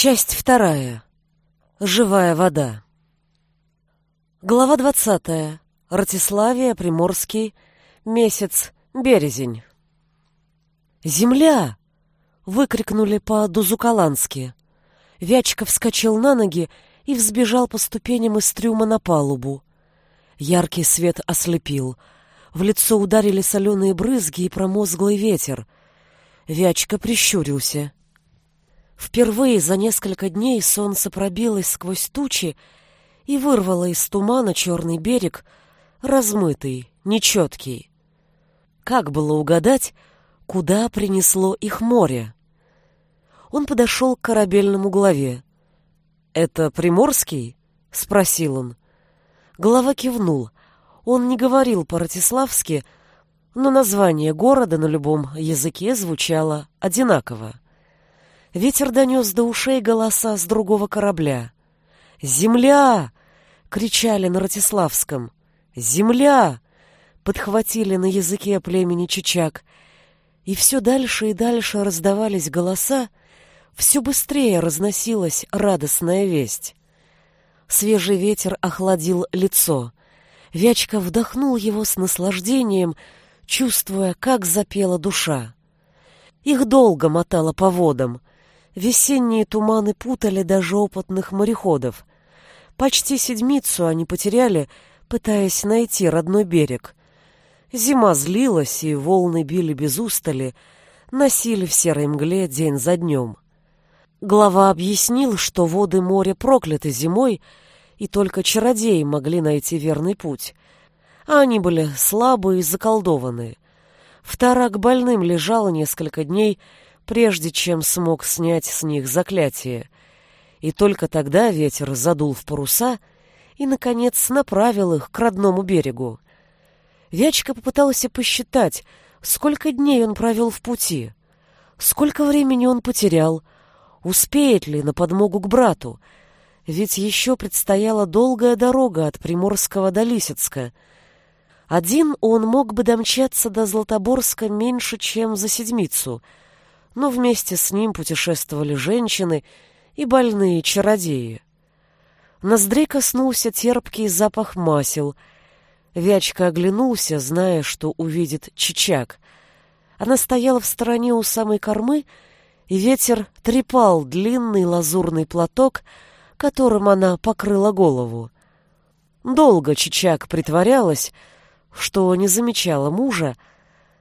Часть вторая. Живая вода. Глава двадцатая. Ратиславия, Приморский. Месяц. Березень. «Земля!» — выкрикнули по-дузукалански. Вячка вскочил на ноги и взбежал по ступеням из трюма на палубу. Яркий свет ослепил. В лицо ударили соленые брызги и промозглый ветер. Вячка прищурился — Впервые за несколько дней солнце пробилось сквозь тучи и вырвало из тумана черный берег, размытый, нечеткий. Как было угадать, куда принесло их море? Он подошел к корабельному главе. «Это Приморский?» — спросил он. Глава кивнул. Он не говорил по-ратиславски, но название города на любом языке звучало одинаково. Ветер донес до ушей голоса с другого корабля. «Земля!» — кричали на Ратиславском. «Земля!» — подхватили на языке племени Чичак. И все дальше и дальше раздавались голоса, все быстрее разносилась радостная весть. Свежий ветер охладил лицо. Вячка вдохнул его с наслаждением, чувствуя, как запела душа. Их долго мотало по водам — Весенние туманы путали даже опытных мореходов. Почти седмицу они потеряли, пытаясь найти родной берег. Зима злилась, и волны били без устали, носили в серой мгле день за днем. Глава объяснил, что воды моря прокляты зимой, и только чародеи могли найти верный путь. А они были слабые и заколдованные. Вторак больным лежал несколько дней, прежде чем смог снять с них заклятие. И только тогда ветер задул в паруса и, наконец, направил их к родному берегу. Вячка попытался посчитать, сколько дней он провел в пути, сколько времени он потерял, успеет ли на подмогу к брату, ведь еще предстояла долгая дорога от Приморского до Лисицка. Один он мог бы домчаться до Златоборска меньше, чем за седмицу — но вместе с ним путешествовали женщины и больные чародеи. Ноздрей коснулся терпкий запах масел. Вячка оглянулся, зная, что увидит Чичак. Она стояла в стороне у самой кормы, и ветер трепал длинный лазурный платок, которым она покрыла голову. Долго Чичак притворялась, что не замечала мужа,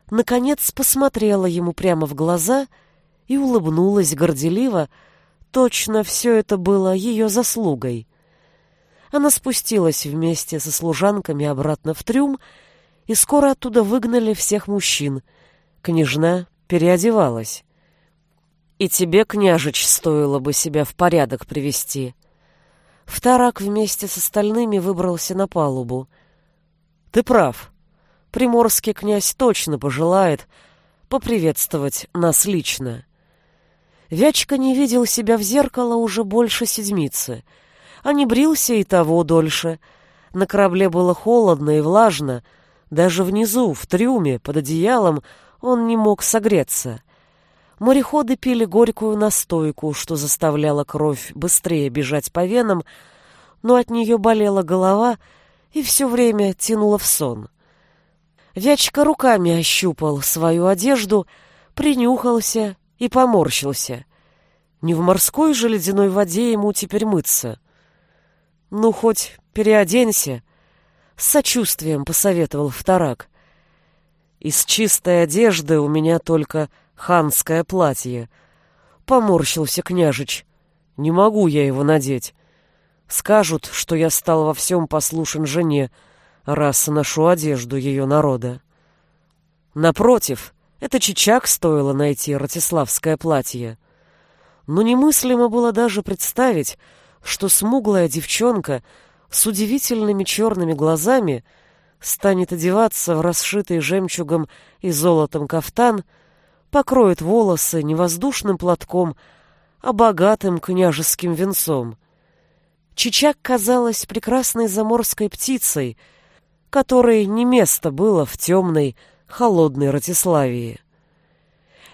наконец посмотрела ему прямо в глаза — и улыбнулась горделиво, точно все это было ее заслугой. Она спустилась вместе со служанками обратно в трюм, и скоро оттуда выгнали всех мужчин. Княжна переодевалась. «И тебе, княжич, стоило бы себя в порядок привести». Вторак вместе с остальными выбрался на палубу. «Ты прав. Приморский князь точно пожелает поприветствовать нас лично». Вячка не видел себя в зеркало уже больше седмицы, а не брился и того дольше. На корабле было холодно и влажно, даже внизу, в трюме, под одеялом, он не мог согреться. Мореходы пили горькую настойку, что заставляло кровь быстрее бежать по венам, но от нее болела голова и все время тянуло в сон. Вячка руками ощупал свою одежду, принюхался и поморщился. Не в морской же ледяной воде ему теперь мыться. Ну, хоть переоденься, с сочувствием посоветовал вторак. Из чистой одежды у меня только ханское платье. Поморщился княжич. Не могу я его надеть. Скажут, что я стал во всем послушен жене, раз ношу одежду ее народа. Напротив, это Чичак стоило найти ратиславское платье. Но немыслимо было даже представить, что смуглая девчонка с удивительными черными глазами станет одеваться в расшитый жемчугом и золотом кафтан, покроет волосы не воздушным платком, а богатым княжеским венцом. Чичак казалась прекрасной заморской птицей, которой не место было в темной, холодной Ратиславии.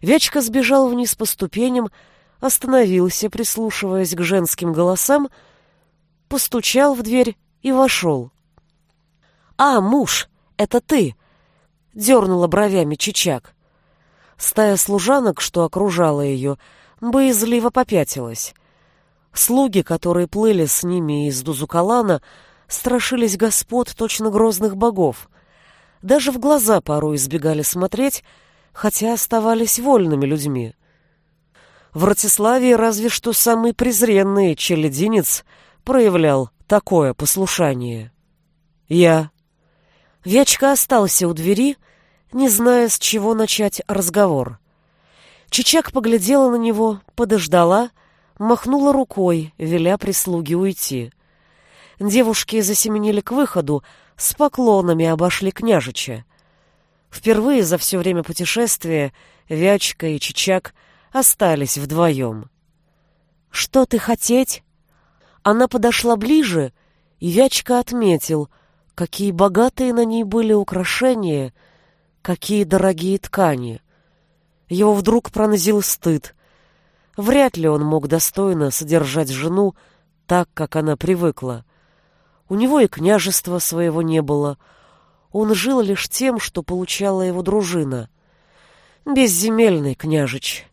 Вячка сбежал вниз по ступеням, остановился, прислушиваясь к женским голосам, постучал в дверь и вошел. «А, муж, это ты!» — дернула бровями Чичак. Стая служанок, что окружала ее, боязливо попятилась. Слуги, которые плыли с ними из Дузукалана, страшились господ точно грозных богов. Даже в глаза порой избегали смотреть, хотя оставались вольными людьми. В Ратиславии разве что самый презренный челядинец проявлял такое послушание. Я. Вячка остался у двери, не зная, с чего начать разговор. Чичак поглядела на него, подождала, махнула рукой, веля прислуги уйти. Девушки засеменили к выходу, с поклонами обошли княжича. Впервые за все время путешествия Вячка и Чичак остались вдвоем. «Что ты хотеть?» Она подошла ближе, и Вячка отметил, какие богатые на ней были украшения, какие дорогие ткани. Его вдруг пронзил стыд. Вряд ли он мог достойно содержать жену так, как она привыкла. У него и княжества своего не было — он жил лишь тем, что получала его дружина. Безземельный княжич.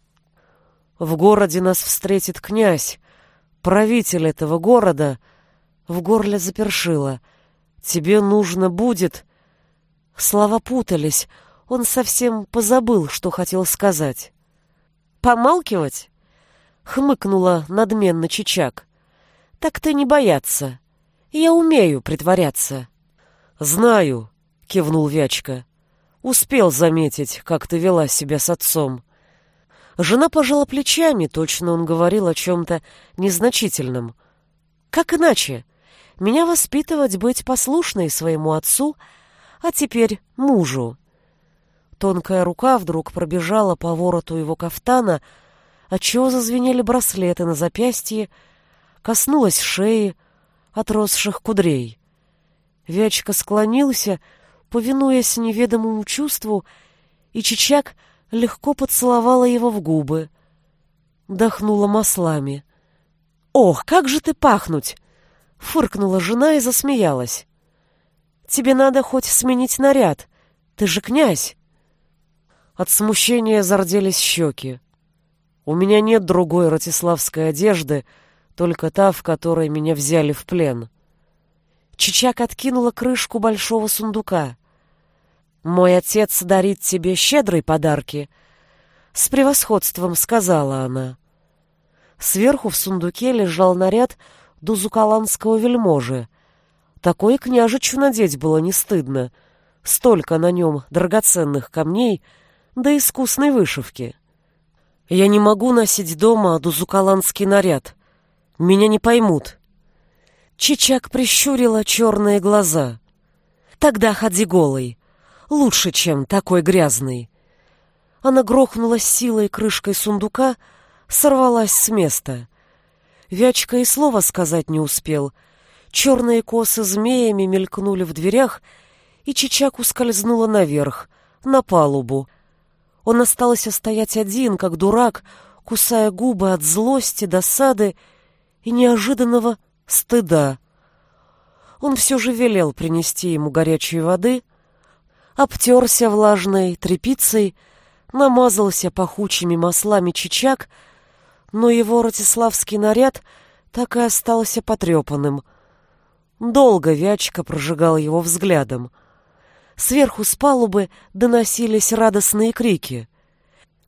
В городе нас встретит князь, правитель этого города. В горле запершило. Тебе нужно будет... Слова путались. Он совсем позабыл, что хотел сказать. «Помалкивать?» — хмыкнула надменно Чичак. «Так ты не бояться. Я умею притворяться». «Знаю», кивнул Вячка. Успел заметить, как ты вела себя с отцом. Жена пожала плечами, точно он говорил о чем-то незначительном. Как иначе? Меня воспитывать быть послушной своему отцу, а теперь мужу. Тонкая рука вдруг пробежала по вороту его кафтана, отчего зазвенели браслеты на запястье, коснулась шеи, отросших кудрей. Вячка склонился, повинуясь неведомому чувству, и Чичак легко поцеловала его в губы. Дохнула маслами. «Ох, как же ты пахнуть!» — фыркнула жена и засмеялась. «Тебе надо хоть сменить наряд. Ты же князь!» От смущения зарделись щеки. «У меня нет другой ратиславской одежды, только та, в которой меня взяли в плен». Чичак откинула крышку большого сундука. «Мой отец дарит тебе щедрые подарки», — с превосходством сказала она. Сверху в сундуке лежал наряд дузукаланского вельможи. Такой княжичу надеть было не стыдно. Столько на нем драгоценных камней да искусной вышивки. Я не могу носить дома дузукаланский наряд. Меня не поймут. Чичак прищурила черные глаза. Тогда ходи голый. Лучше, чем такой грязный. Она грохнула силой крышкой сундука, сорвалась с места. Вячка и слова сказать не успел. Черные косы змеями мелькнули в дверях, и Чичак ускользнула наверх, на палубу. Он остался стоять один, как дурак, кусая губы от злости, досады и неожиданного стыда. Он все же велел принести ему горячей воды, обтерся влажной тряпицей, намазался пахучими маслами чичак, но его ратиславский наряд так и остался потрепанным. Долго Вячка прожигал его взглядом. Сверху с палубы доносились радостные крики.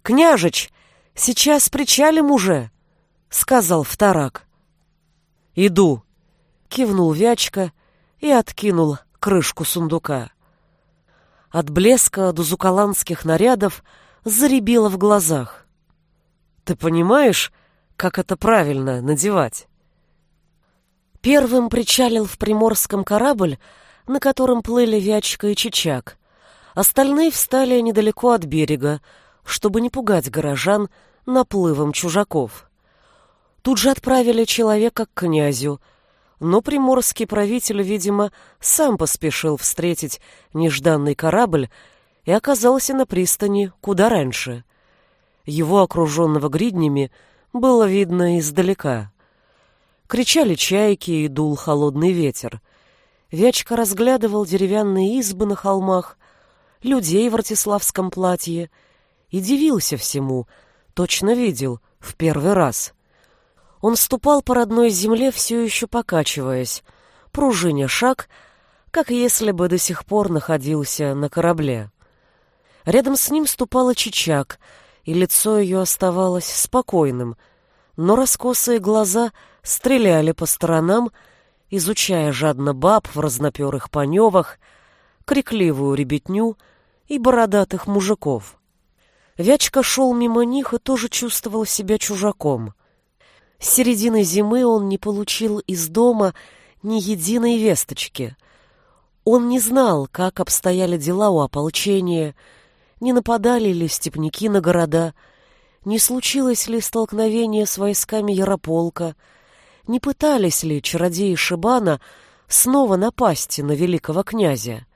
«Княжич, сейчас причалим уже!» — сказал вторак. «Иду!» — кивнул Вячка и откинул крышку сундука. От блеска до зукаланских нарядов заребило в глазах. Ты понимаешь, как это правильно надевать? Первым причалил в Приморском корабль, на котором плыли Вячка и Чичак. Остальные встали недалеко от берега, чтобы не пугать горожан наплывом чужаков. Тут же отправили человека к князю — но приморский правитель, видимо, сам поспешил встретить нежданный корабль и оказался на пристани куда раньше. Его, окруженного гриднями, было видно издалека. Кричали чайки и дул холодный ветер. Вячка разглядывал деревянные избы на холмах, людей в артиславском платье и дивился всему, точно видел в первый раз. Он ступал по родной земле, все еще покачиваясь, пружиня шаг, как если бы до сих пор находился на корабле. Рядом с ним ступала Чичак, и лицо ее оставалось спокойным, но раскосые глаза стреляли по сторонам, изучая жадно баб в разноперых паневах, крикливую ребятню и бородатых мужиков. Вячка шел мимо них и тоже чувствовал себя чужаком. С середины зимы он не получил из дома ни единой весточки. Он не знал, как обстояли дела у ополчения, не нападали ли степняки на города, не случилось ли столкновение с войсками Ярополка, не пытались ли чародеи Шибана снова напасть на великого князя.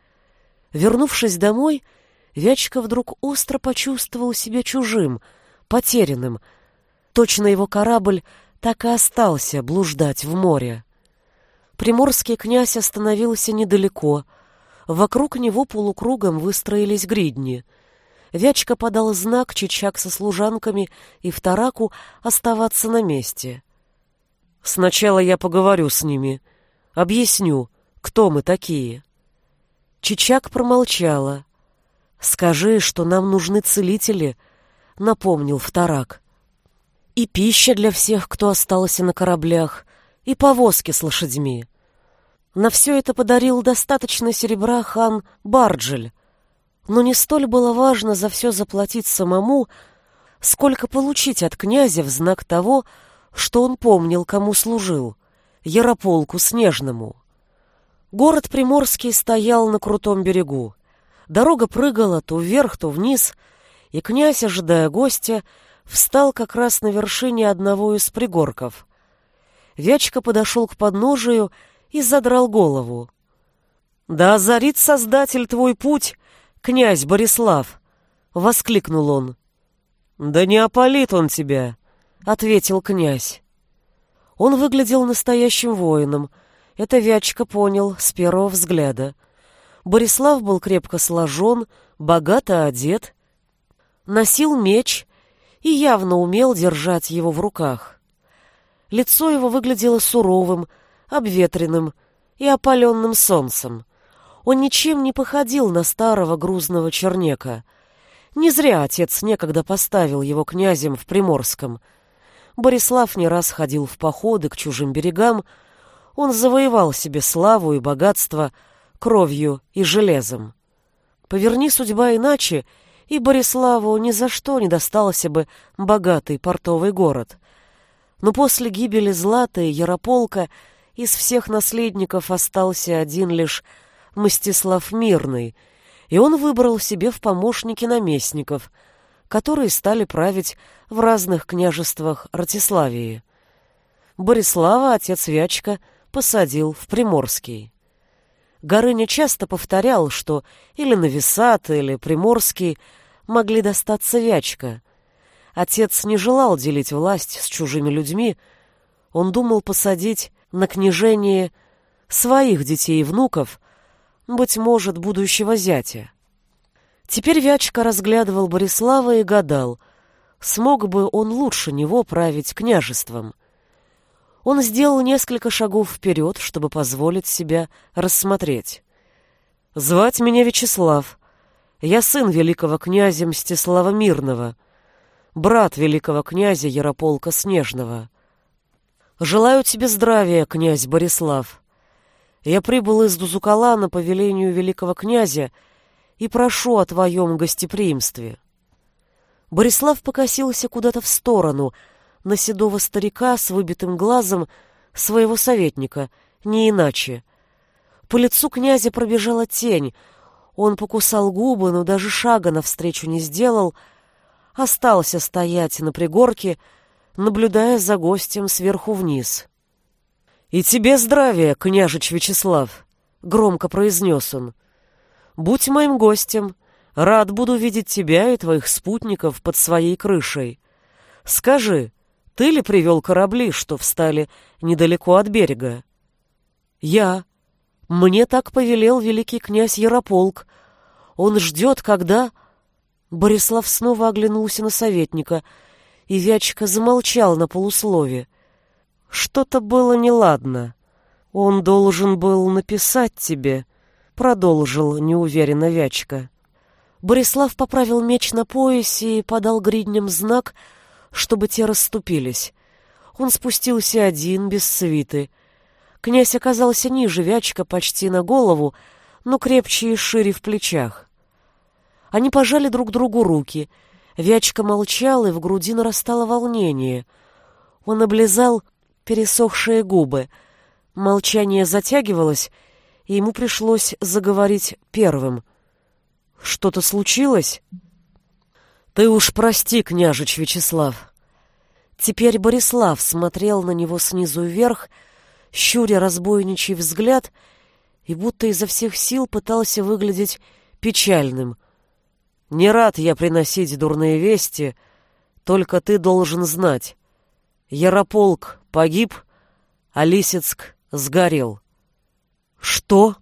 Вернувшись домой, Вячка вдруг остро почувствовал себя чужим, потерянным. Точно его корабль так и остался блуждать в море. Приморский князь остановился недалеко. Вокруг него полукругом выстроились гридни. Вячка подал знак Чичак со служанками и Втораку оставаться на месте. «Сначала я поговорю с ними. Объясню, кто мы такие». Чичак промолчала. «Скажи, что нам нужны целители», — напомнил Вторак. «И пища для всех, кто остался на кораблях, и повозки с лошадьми. На все это подарил достаточно серебра хан Барджель, но не столь было важно за все заплатить самому, сколько получить от князя в знак того, что он помнил, кому служил, Ярополку Снежному. Город Приморский стоял на крутом берегу. Дорога прыгала то вверх, то вниз, и князь, ожидая гостя, встал как раз на вершине одного из пригорков. Вячка подошел к подножию и задрал голову. «Да озарит Создатель твой путь, князь Борислав!» — воскликнул он. «Да не опалит он тебя!» — ответил князь. Он выглядел настоящим воином. Это Вячка понял с первого взгляда. Борислав был крепко сложен, богато одет, носил меч и явно умел держать его в руках. Лицо его выглядело суровым, обветренным и опаленным солнцем. Он ничем не походил на старого грузного чернека. Не зря отец некогда поставил его князем в Приморском. Борислав не раз ходил в походы к чужим берегам, он завоевал себе славу и богатство кровью и железом. Поверни судьба иначе, и Бориславу ни за что не достался бы богатый портовый город — но после гибели Злата и Ярополка из всех наследников остался один лишь Мстислав Мирный, и он выбрал себе в помощники наместников, которые стали править в разных княжествах Ратиславии. Борислава отец Вячка посадил в Приморский. Горыня часто повторял, что или Нависат, или Приморский могли достаться Вячка, Отец не желал делить власть с чужими людьми, он думал посадить на княжение своих детей и внуков, быть может, будущего зятя. Теперь Вячка разглядывал Борислава и гадал, смог бы он лучше него править княжеством. Он сделал несколько шагов вперед, чтобы позволить себя рассмотреть. «Звать меня Вячеслав. Я сын великого князя Мстислава Мирного», брат великого князя Ярополка Снежного. Желаю тебе здравия, князь Борислав. Я прибыл из Дузукалана по велению великого князя и прошу о твоем гостеприимстве. Борислав покосился куда-то в сторону, на седого старика с выбитым глазом своего советника, не иначе. По лицу князя пробежала тень, он покусал губы, но даже шага навстречу не сделал — остался стоять на пригорке, наблюдая за гостем сверху вниз. «И тебе здравия, княжич Вячеслав!» — громко произнес он. «Будь моим гостем, рад буду видеть тебя и твоих спутников под своей крышей. Скажи, Ты ли привел корабли, что встали недалеко от берега? Я. Мне так повелел великий князь Ярополк. Он ждет, когда... Борислав снова оглянулся на советника, и Вячка замолчал на полуслове. Что-то было неладно. Он должен был написать тебе, продолжил неуверенно Вячка. Борислав поправил меч на поясе и подал гридням знак, чтобы те расступились. Он спустился один, без свиты. Князь оказался ниже Вячка почти на голову, но крепче и шире в плечах. Они пожали друг другу руки. Вячка молчал, и в груди нарастало волнение. Он облизал пересохшие губы. Молчание затягивалось, и ему пришлось заговорить первым. «Что-то случилось?» «Ты уж прости, княжич Вячеслав». Теперь Борислав смотрел на него снизу вверх, щуря разбойничий взгляд, и будто изо всех сил пытался выглядеть печальным. «Не рад я приносить дурные вести, только ты должен знать. Ярополк погиб, а Лисицк сгорел». «Что?»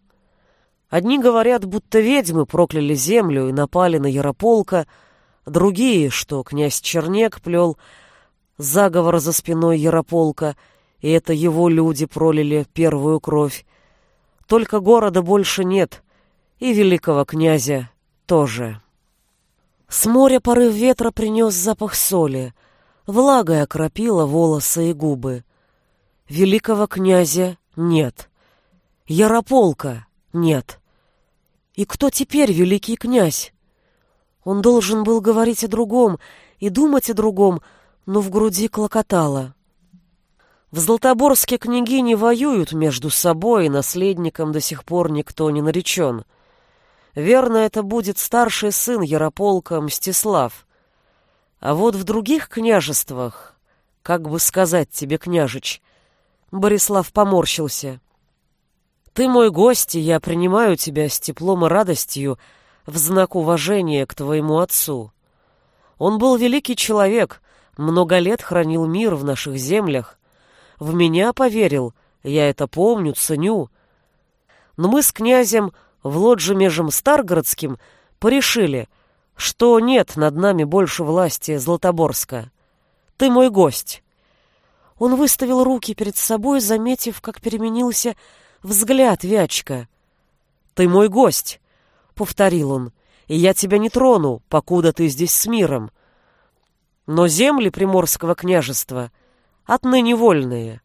Одни говорят, будто ведьмы прокляли землю и напали на Ярополка, — Другие, что князь Чернек плел заговор за спиной Ярополка, и это его люди пролили первую кровь. Только города больше нет, и великого князя тоже. С моря порыв ветра принес запах соли, влага окропила волосы и губы. Великого князя нет. Ярополка нет. И кто теперь великий князь? Он должен был говорить о другом и думать о другом, но в груди клокотало. В Златоборске княгини воюют между собой, и наследником до сих пор никто не наречен. Верно, это будет старший сын Ярополка Мстислав. А вот в других княжествах, как бы сказать тебе, княжич, Борислав поморщился. Ты мой гость, и я принимаю тебя с теплом и радостью, — в знак уважения к твоему отцу. Он был великий человек, много лет хранил мир в наших землях. В меня поверил, я это помню, ценю. Но мы с князем в лодже межем Старгородским порешили, что нет над нами больше власти Златоборска. Ты мой гость. Он выставил руки перед собой, заметив, как переменился взгляд Вячка. Ты мой гость. — повторил он, — «и я тебя не трону, покуда ты здесь с миром. Но земли Приморского княжества отныне вольные».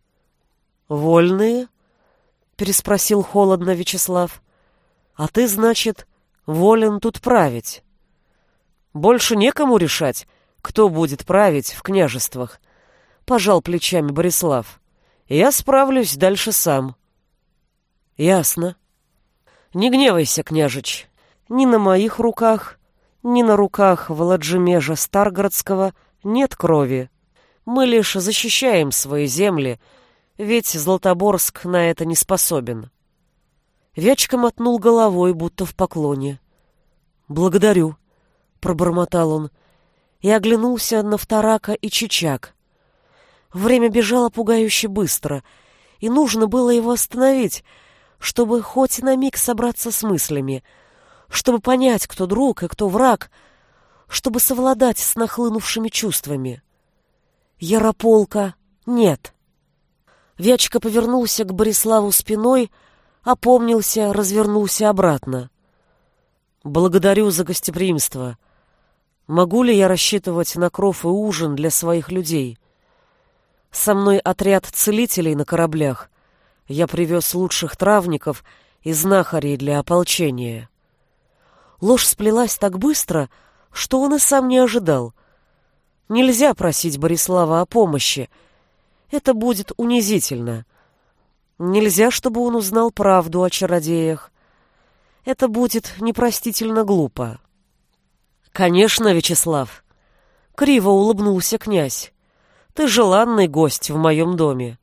«Вольные?» — переспросил холодно Вячеслав. «А ты, значит, волен тут править?» «Больше некому решать, кто будет править в княжествах», — пожал плечами Борислав. «Я справлюсь дальше сам». «Ясно». «Не гневайся, княжич, ни на моих руках, ни на руках Владимежа Старгородского нет крови. Мы лишь защищаем свои земли, ведь Златоборск на это не способен. Вячка мотнул головой, будто в поклоне. «Благодарю», — пробормотал он, и оглянулся на Вторака и Чичак. Время бежало пугающе быстро, и нужно было его остановить, чтобы хоть на миг собраться с мыслями — чтобы понять, кто друг и кто враг, чтобы совладать с нахлынувшими чувствами. Ярополка нет. Вячка повернулся к Бориславу спиной, опомнился, развернулся обратно. «Благодарю за гостеприимство. Могу ли я рассчитывать на кров и ужин для своих людей? Со мной отряд целителей на кораблях. Я привез лучших травников и знахарей для ополчения». Ложь сплелась так быстро, что он и сам не ожидал. Нельзя просить Борислава о помощи. Это будет унизительно. Нельзя, чтобы он узнал правду о чародеях. Это будет непростительно глупо. Конечно, Вячеслав. Криво улыбнулся князь. Ты желанный гость в моем доме.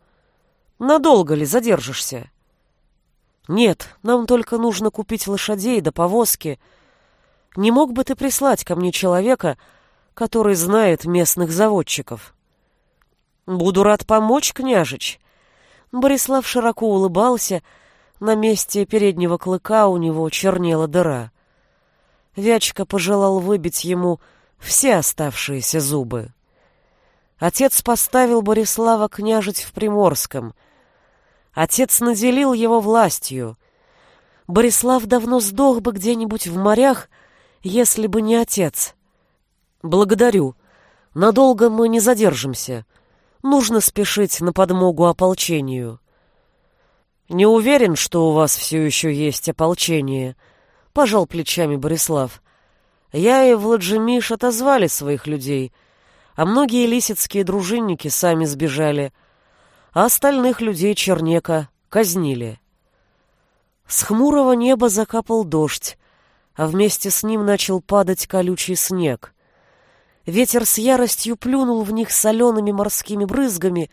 Надолго ли задержишься? Нет, нам только нужно купить лошадей до повозки — не мог бы ты прислать ко мне человека, который знает местных заводчиков? Буду рад помочь, княжич. Борислав широко улыбался, на месте переднего клыка у него чернела дыра. Вячка пожелал выбить ему все оставшиеся зубы. Отец поставил Борислава княжить в Приморском. Отец наделил его властью. Борислав давно сдох бы где-нибудь в морях, если бы не отец. Благодарю. Надолго мы не задержимся. Нужно спешить на подмогу ополчению. Не уверен, что у вас все еще есть ополчение, пожал плечами Борислав. Я и Владжимиш отозвали своих людей — а многие лисицкие дружинники сами сбежали, а остальных людей Чернека казнили. С хмурого неба закапал дождь, а вместе с ним начал падать колючий снег. Ветер с яростью плюнул в них солеными морскими брызгами,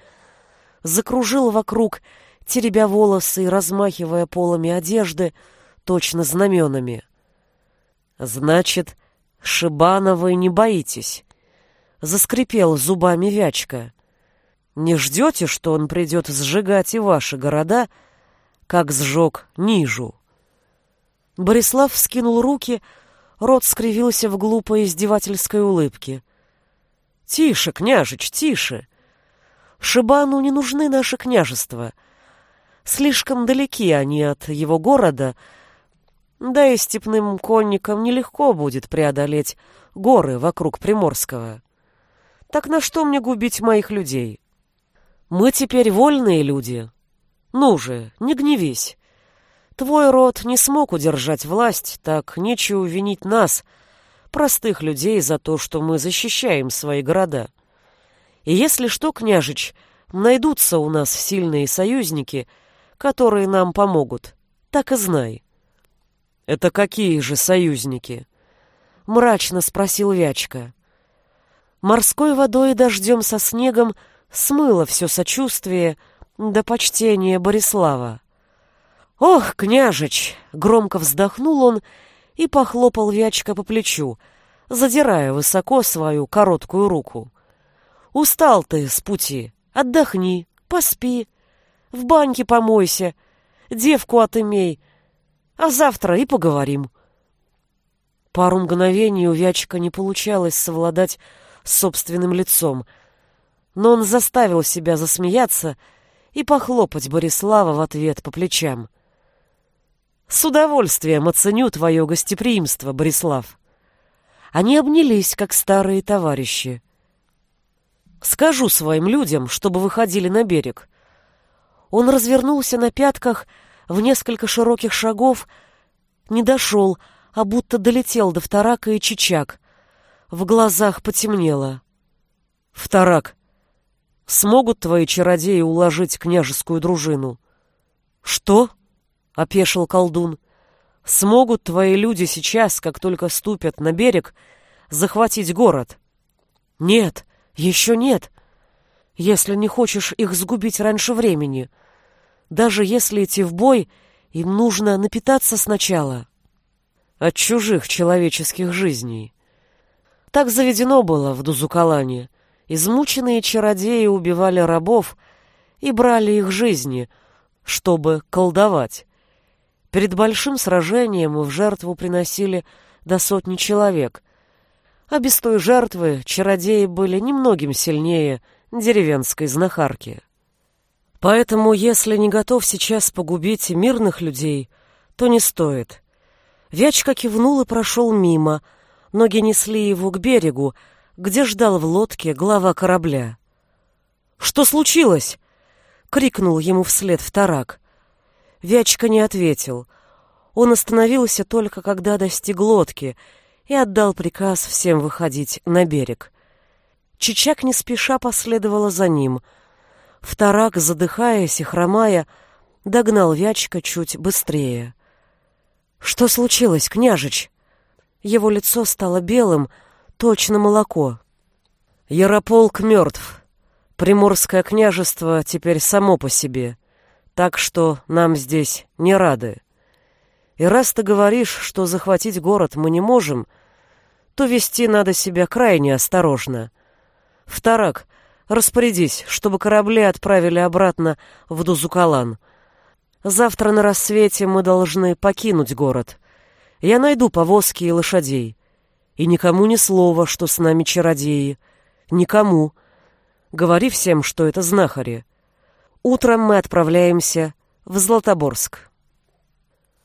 закружил вокруг, теребя волосы и размахивая полами одежды, точно знаменами. «Значит, Шибана вы не боитесь?» заскрипел зубами Вячка. Не ждете, что он придет сжигать и ваши города, как сжег Нижу? Борислав вскинул руки, рот скривился в глупой издевательской улыбке. «Тише, княжич, тише! Шибану не нужны наши княжества. Слишком далеки они от его города, да и степным конникам нелегко будет преодолеть горы вокруг Приморского». Так на что мне губить моих людей? Мы теперь вольные люди. Ну же, не гневись. Твой род не смог удержать власть, так нечего винить нас, простых людей, за то, что мы защищаем свои города. И если что, княжич, найдутся у нас сильные союзники, которые нам помогут, так и знай. Это какие же союзники? Мрачно спросил Вячка морской водой и дождем со снегом смыло все сочувствие до почтения Борислава. «Ох, княжич!» — громко вздохнул он и похлопал Вячка по плечу, задирая высоко свою короткую руку. «Устал ты с пути. Отдохни, поспи, в баньке помойся, девку отымей, а завтра и поговорим». Пару мгновений у Вячка не получалось совладать собственным лицом. Но он заставил себя засмеяться и похлопать Борислава в ответ по плечам. «С удовольствием оценю твое гостеприимство, Борислав». Они обнялись, как старые товарищи. «Скажу своим людям, чтобы выходили на берег». Он развернулся на пятках в несколько широких шагов, не дошел, а будто долетел до вторака и чичак. В глазах потемнело. «Вторак, смогут твои чародеи уложить княжескую дружину?» «Что?» — опешил колдун. «Смогут твои люди сейчас, как только ступят на берег, захватить город?» «Нет, еще нет. Если не хочешь их сгубить раньше времени. Даже если идти в бой, им нужно напитаться сначала». «От чужих человеческих жизней», так заведено было в Дузукалане. Измученные чародеи убивали рабов и брали их жизни, чтобы колдовать. Перед большим сражением в жертву приносили до сотни человек, а без той жертвы чародеи были немногим сильнее деревенской знахарки. Поэтому, если не готов сейчас погубить мирных людей, то не стоит. Вячка кивнул и прошел мимо — Ноги несли его к берегу, где ждал в лодке глава корабля. «Что случилось?» — крикнул ему вслед вторак. Вячка не ответил. Он остановился только когда достиг лодки и отдал приказ всем выходить на берег. Чичак не спеша последовала за ним. Вторак, задыхаясь и хромая, догнал Вячка чуть быстрее. «Что случилось, княжич?» Его лицо стало белым, точно молоко. Ярополк мертв. Приморское княжество теперь само по себе, так что нам здесь не рады. И раз ты говоришь, что захватить город мы не можем, то вести надо себя крайне осторожно. Вторак, Распорядись, чтобы корабли отправили обратно в Дузукалан. Завтра на рассвете мы должны покинуть город. Я найду повозки и лошадей. И никому ни слова, что с нами чародеи. Никому. Говори всем, что это знахари. Утром мы отправляемся в Златоборск.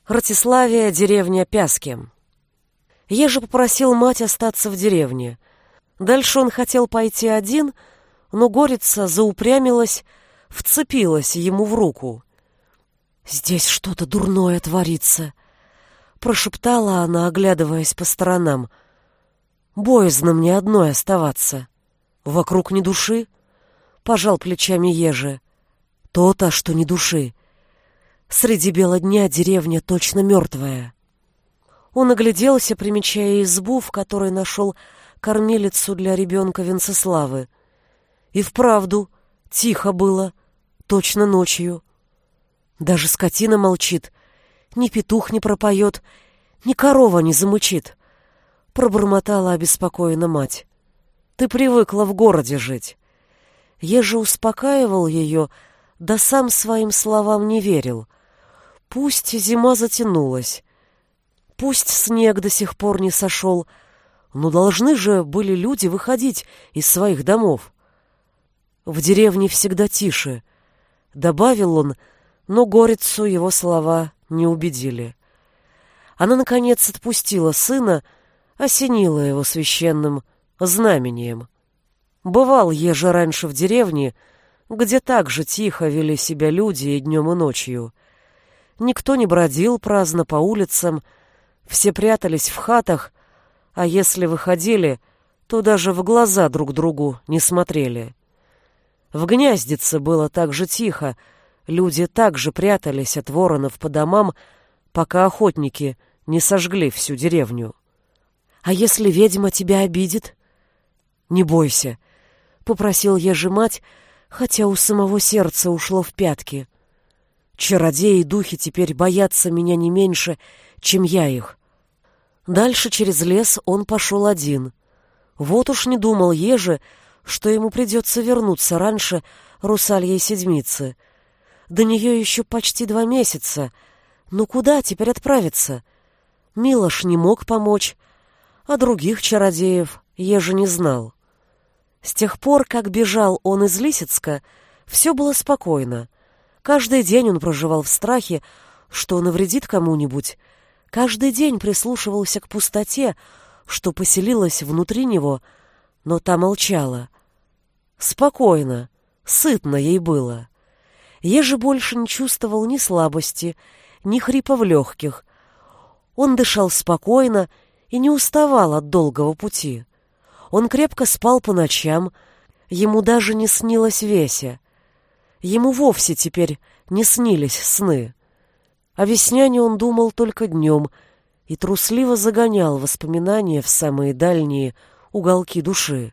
Ратиславия, деревня Пяски. Ежи попросил мать остаться в деревне. Дальше он хотел пойти один, но горица заупрямилась, вцепилась ему в руку. «Здесь что-то дурное творится», — прошептала она, оглядываясь по сторонам. «Боязно мне одной оставаться. Вокруг ни души?» — пожал плечами Ежи. «То-то, что ни души. Среди бела дня деревня точно мертвая». Он огляделся, примечая избу, в которой нашел кормилицу для ребенка Венцеславы. И вправду тихо было, точно ночью. Даже скотина молчит, ни петух не пропоет, ни корова не замучит. Пробормотала обеспокоена мать. Ты привыкла в городе жить. Я же успокаивал ее, да сам своим словам не верил. Пусть зима затянулась, пусть снег до сих пор не сошел, но должны же были люди выходить из своих домов. В деревне всегда тише, — добавил он, но горицу его слова не убедили. Она, наконец, отпустила сына, осенила его священным знамением. Бывал еже раньше в деревне, где так же тихо вели себя люди и днем, и ночью. Никто не бродил праздно по улицам, все прятались в хатах, а если выходили, то даже в глаза друг другу не смотрели. В гнездице было так же тихо, люди также прятались от воронов по домам, пока охотники не сожгли всю деревню. «А если ведьма тебя обидит?» «Не бойся», — попросил я же мать, хотя у самого сердца ушло в пятки. «Чародеи и духи теперь боятся меня не меньше, чем я их. Дальше через лес он пошел один. Вот уж не думал Ежи, что ему придется вернуться раньше русальей седмицы. До нее еще почти два месяца. Ну куда теперь отправиться? Милош не мог помочь, а других чародеев Ежи не знал. С тех пор, как бежал он из Лисицка, все было спокойно. Каждый день он проживал в страхе, что навредит кому-нибудь, Каждый день прислушивался к пустоте, что поселилась внутри него, но та молчала. Спокойно, сытно ей было. Еже больше не чувствовал ни слабости, ни хрипа в легких. Он дышал спокойно и не уставал от долгого пути. Он крепко спал по ночам, ему даже не снилось Веся. Ему вовсе теперь не снились сны. О весняне он думал только днем и трусливо загонял воспоминания в самые дальние уголки души.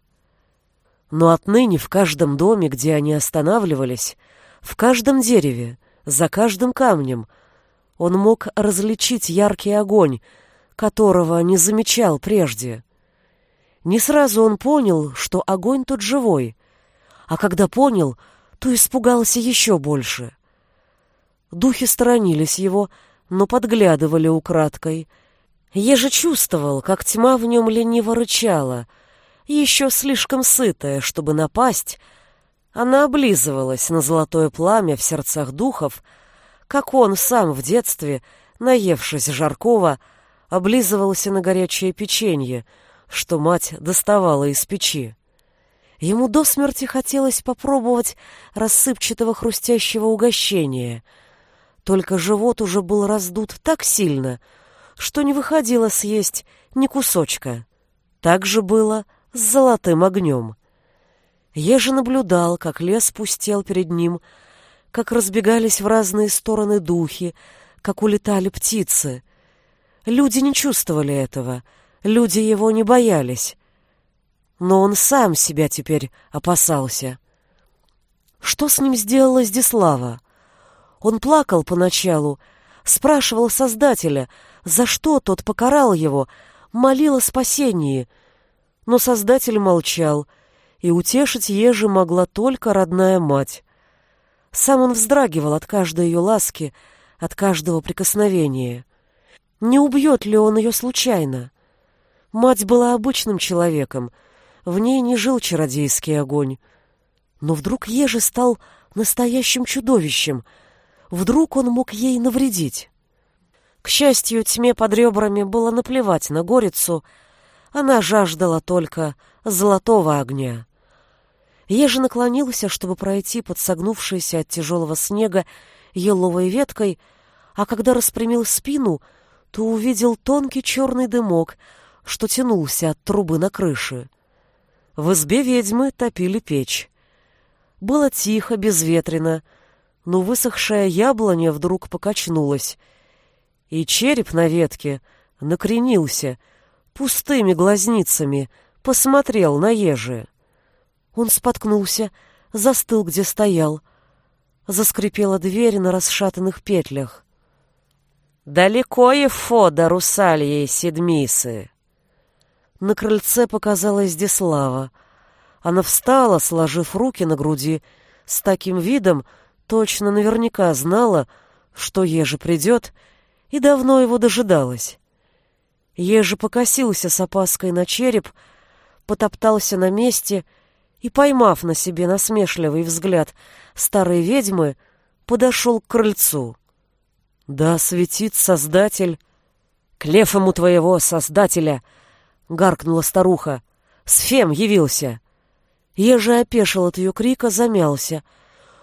Но отныне в каждом доме, где они останавливались, в каждом дереве, за каждым камнем, он мог различить яркий огонь, которого не замечал прежде. Не сразу он понял, что огонь тут живой, а когда понял, то испугался еще больше — Духи сторонились его, но подглядывали украдкой. Еже чувствовал, как тьма в нем лениво рычала, еще слишком сытая, чтобы напасть. Она облизывалась на золотое пламя в сердцах духов, как он сам в детстве, наевшись жаркого, облизывался на горячее печенье, что мать доставала из печи. Ему до смерти хотелось попробовать рассыпчатого хрустящего угощения — только живот уже был раздут так сильно, что не выходило съесть ни кусочка. Так же было с золотым огнем. Я же наблюдал, как лес пустел перед ним, как разбегались в разные стороны духи, как улетали птицы. Люди не чувствовали этого, люди его не боялись. Но он сам себя теперь опасался. Что с ним сделала Здислава? Он плакал поначалу, спрашивал Создателя, за что тот покарал его, молил о спасении. Но Создатель молчал, и утешить ежи могла только родная мать. Сам он вздрагивал от каждой ее ласки, от каждого прикосновения. Не убьет ли он ее случайно? Мать была обычным человеком, в ней не жил чародейский огонь. Но вдруг Ежи стал настоящим чудовищем. Вдруг он мог ей навредить. К счастью, тьме под ребрами было наплевать на горицу, она жаждала только золотого огня. Ежи наклонился, чтобы пройти под согнувшейся от тяжелого снега еловой веткой, а когда распрямил спину, то увидел тонкий черный дымок, что тянулся от трубы на крыше. В избе ведьмы топили печь. Было тихо, безветренно, но высохшая яблоня вдруг покачнулась, и череп на ветке накренился, пустыми глазницами посмотрел на ежи. Он споткнулся, застыл, где стоял. Заскрипела дверь на расшатанных петлях. «Далеко и фода русальей седмисы!» На крыльце показалась Деслава. Она встала, сложив руки на груди, с таким видом, точно наверняка знала, что Ежи придет, и давно его дожидалась. Ежи покосился с опаской на череп, потоптался на месте и, поймав на себе насмешливый взгляд старой ведьмы, подошел к крыльцу. «Да светит Создатель!» «К лефому твоего Создателя!» — гаркнула старуха. «Сфем явился!» Ежи опешил от ее крика, замялся.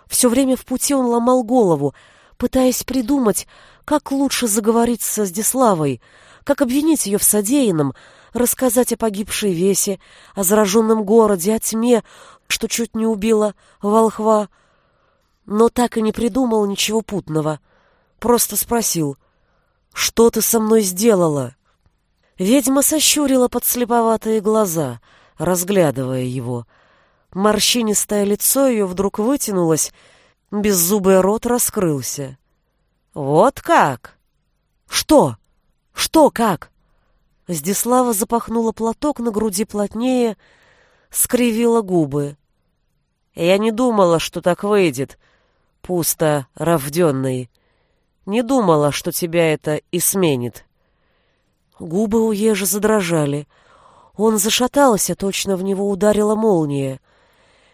Все время в пути он ломал голову, пытаясь придумать, как лучше заговорить со Здиславой, как обвинить ее в содеянном, рассказать о погибшей весе, о зараженном городе, о тьме, что чуть не убила волхва. Но так и не придумал ничего путного. Просто спросил, «Что ты со мной сделала?» Ведьма сощурила подслеповатые глаза, разглядывая его. Морщинистое лицо ее вдруг вытянулось, беззубый рот раскрылся. «Вот как?» «Что? Что как?» Здислава запахнула платок на груди плотнее, скривила губы. «Я не думала, что так выйдет, пусто равденный. Не думала, что тебя это и сменит». Губы у ежа задрожали. Он зашатался, точно в него ударила молния.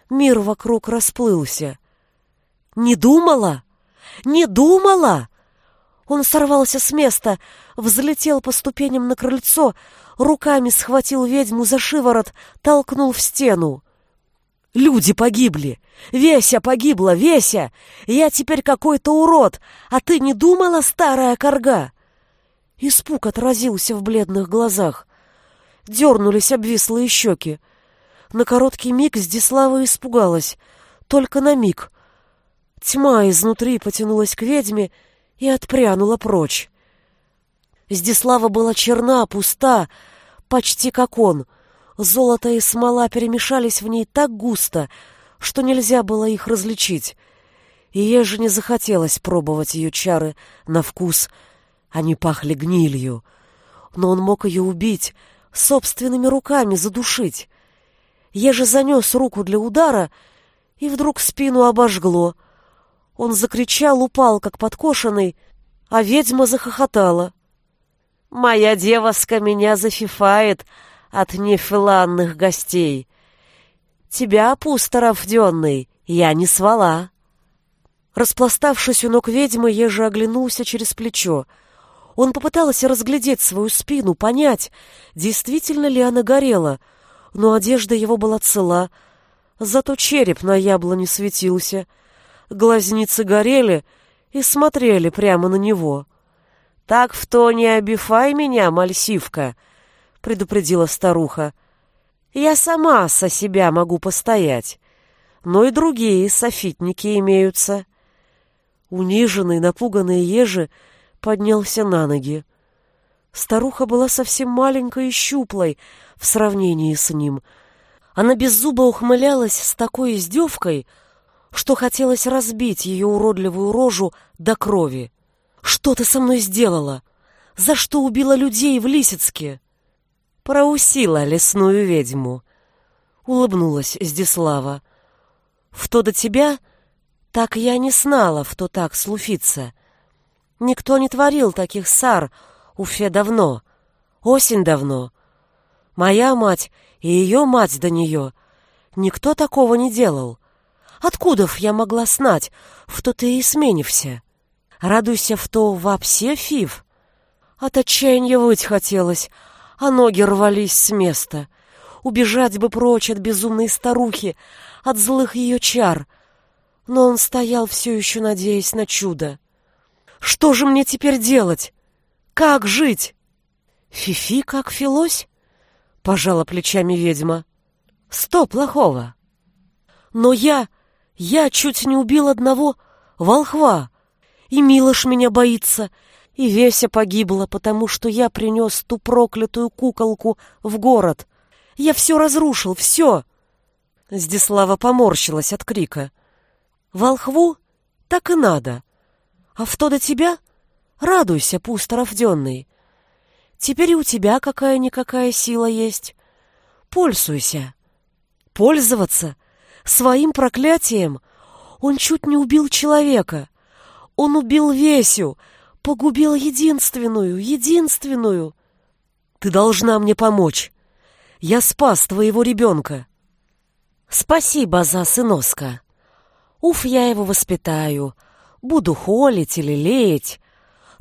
Мир вокруг расплылся. «Не думала? Не думала?» Он сорвался с места, взлетел по ступеням на крыльцо, руками схватил ведьму за шиворот, толкнул в стену. «Люди погибли! Веся погибла, Веся! Я теперь какой-то урод, а ты не думала, старая корга?» Испуг отразился в бледных глазах. Дернулись обвислые щеки. На короткий миг Здислава испугалась. Только на миг. Тьма изнутри потянулась к ведьме и отпрянула прочь. Здислава была черна, пуста, почти как он. Золото и смола перемешались в ней так густо, что нельзя было их различить. И ей же не захотелось пробовать ее чары на вкус — они пахли гнилью. Но он мог ее убить, собственными руками задушить. Еже занес руку для удара, и вдруг спину обожгло. Он закричал, упал, как подкошенный, а ведьма захохотала. «Моя девоска меня зафифает от нефиланных гостей. Тебя, пусторов денный, я не свала». Распластавшись у ног ведьмы, Ежи оглянулся через плечо — он попытался разглядеть свою спину, понять, действительно ли она горела, но одежда его была цела, зато череп на яблоне светился. Глазницы горели и смотрели прямо на него. «Так в то не обифай меня, мальсивка», — предупредила старуха. «Я сама со себя могу постоять, но и другие софитники имеются». Униженные, напуганные ежи — поднялся на ноги. Старуха была совсем маленькой и щуплой в сравнении с ним. Она беззубо ухмылялась с такой издевкой, что хотелось разбить ее уродливую рожу до крови. «Что ты со мной сделала? За что убила людей в Лисицке?» Проусила лесную ведьму. улыбнулась Здислава. В то до тебя, так я не знала, в то так слуфиться. Никто не творил таких сар Уфе давно, осень давно. Моя мать и ее мать до нее. Никто такого не делал. Откуда в я могла знать, в то ты и сменився? Радуйся в то вообще, Фив. От отчаяния выть хотелось, а ноги рвались с места. Убежать бы прочь от безумной старухи, от злых ее чар. Но он стоял все еще, надеясь на чудо. Что же мне теперь делать? Как жить? Фифи как филось? Пожала плечами ведьма. Сто плохого. Но я, я чуть не убил одного волхва. И Милош меня боится, и Веся погибла, потому что я принес ту проклятую куколку в город. Я все разрушил, все. Здислава поморщилась от крика. Волхву так и надо. А в то до тебя радуйся, пусторовденный. Теперь и у тебя какая-никакая сила есть. Пользуйся. Пользоваться своим проклятием. Он чуть не убил человека. Он убил Весю, погубил единственную, единственную. Ты должна мне помочь. Я спас твоего ребенка. Спасибо за сыноска. Уф, я его воспитаю. Буду холить или леять.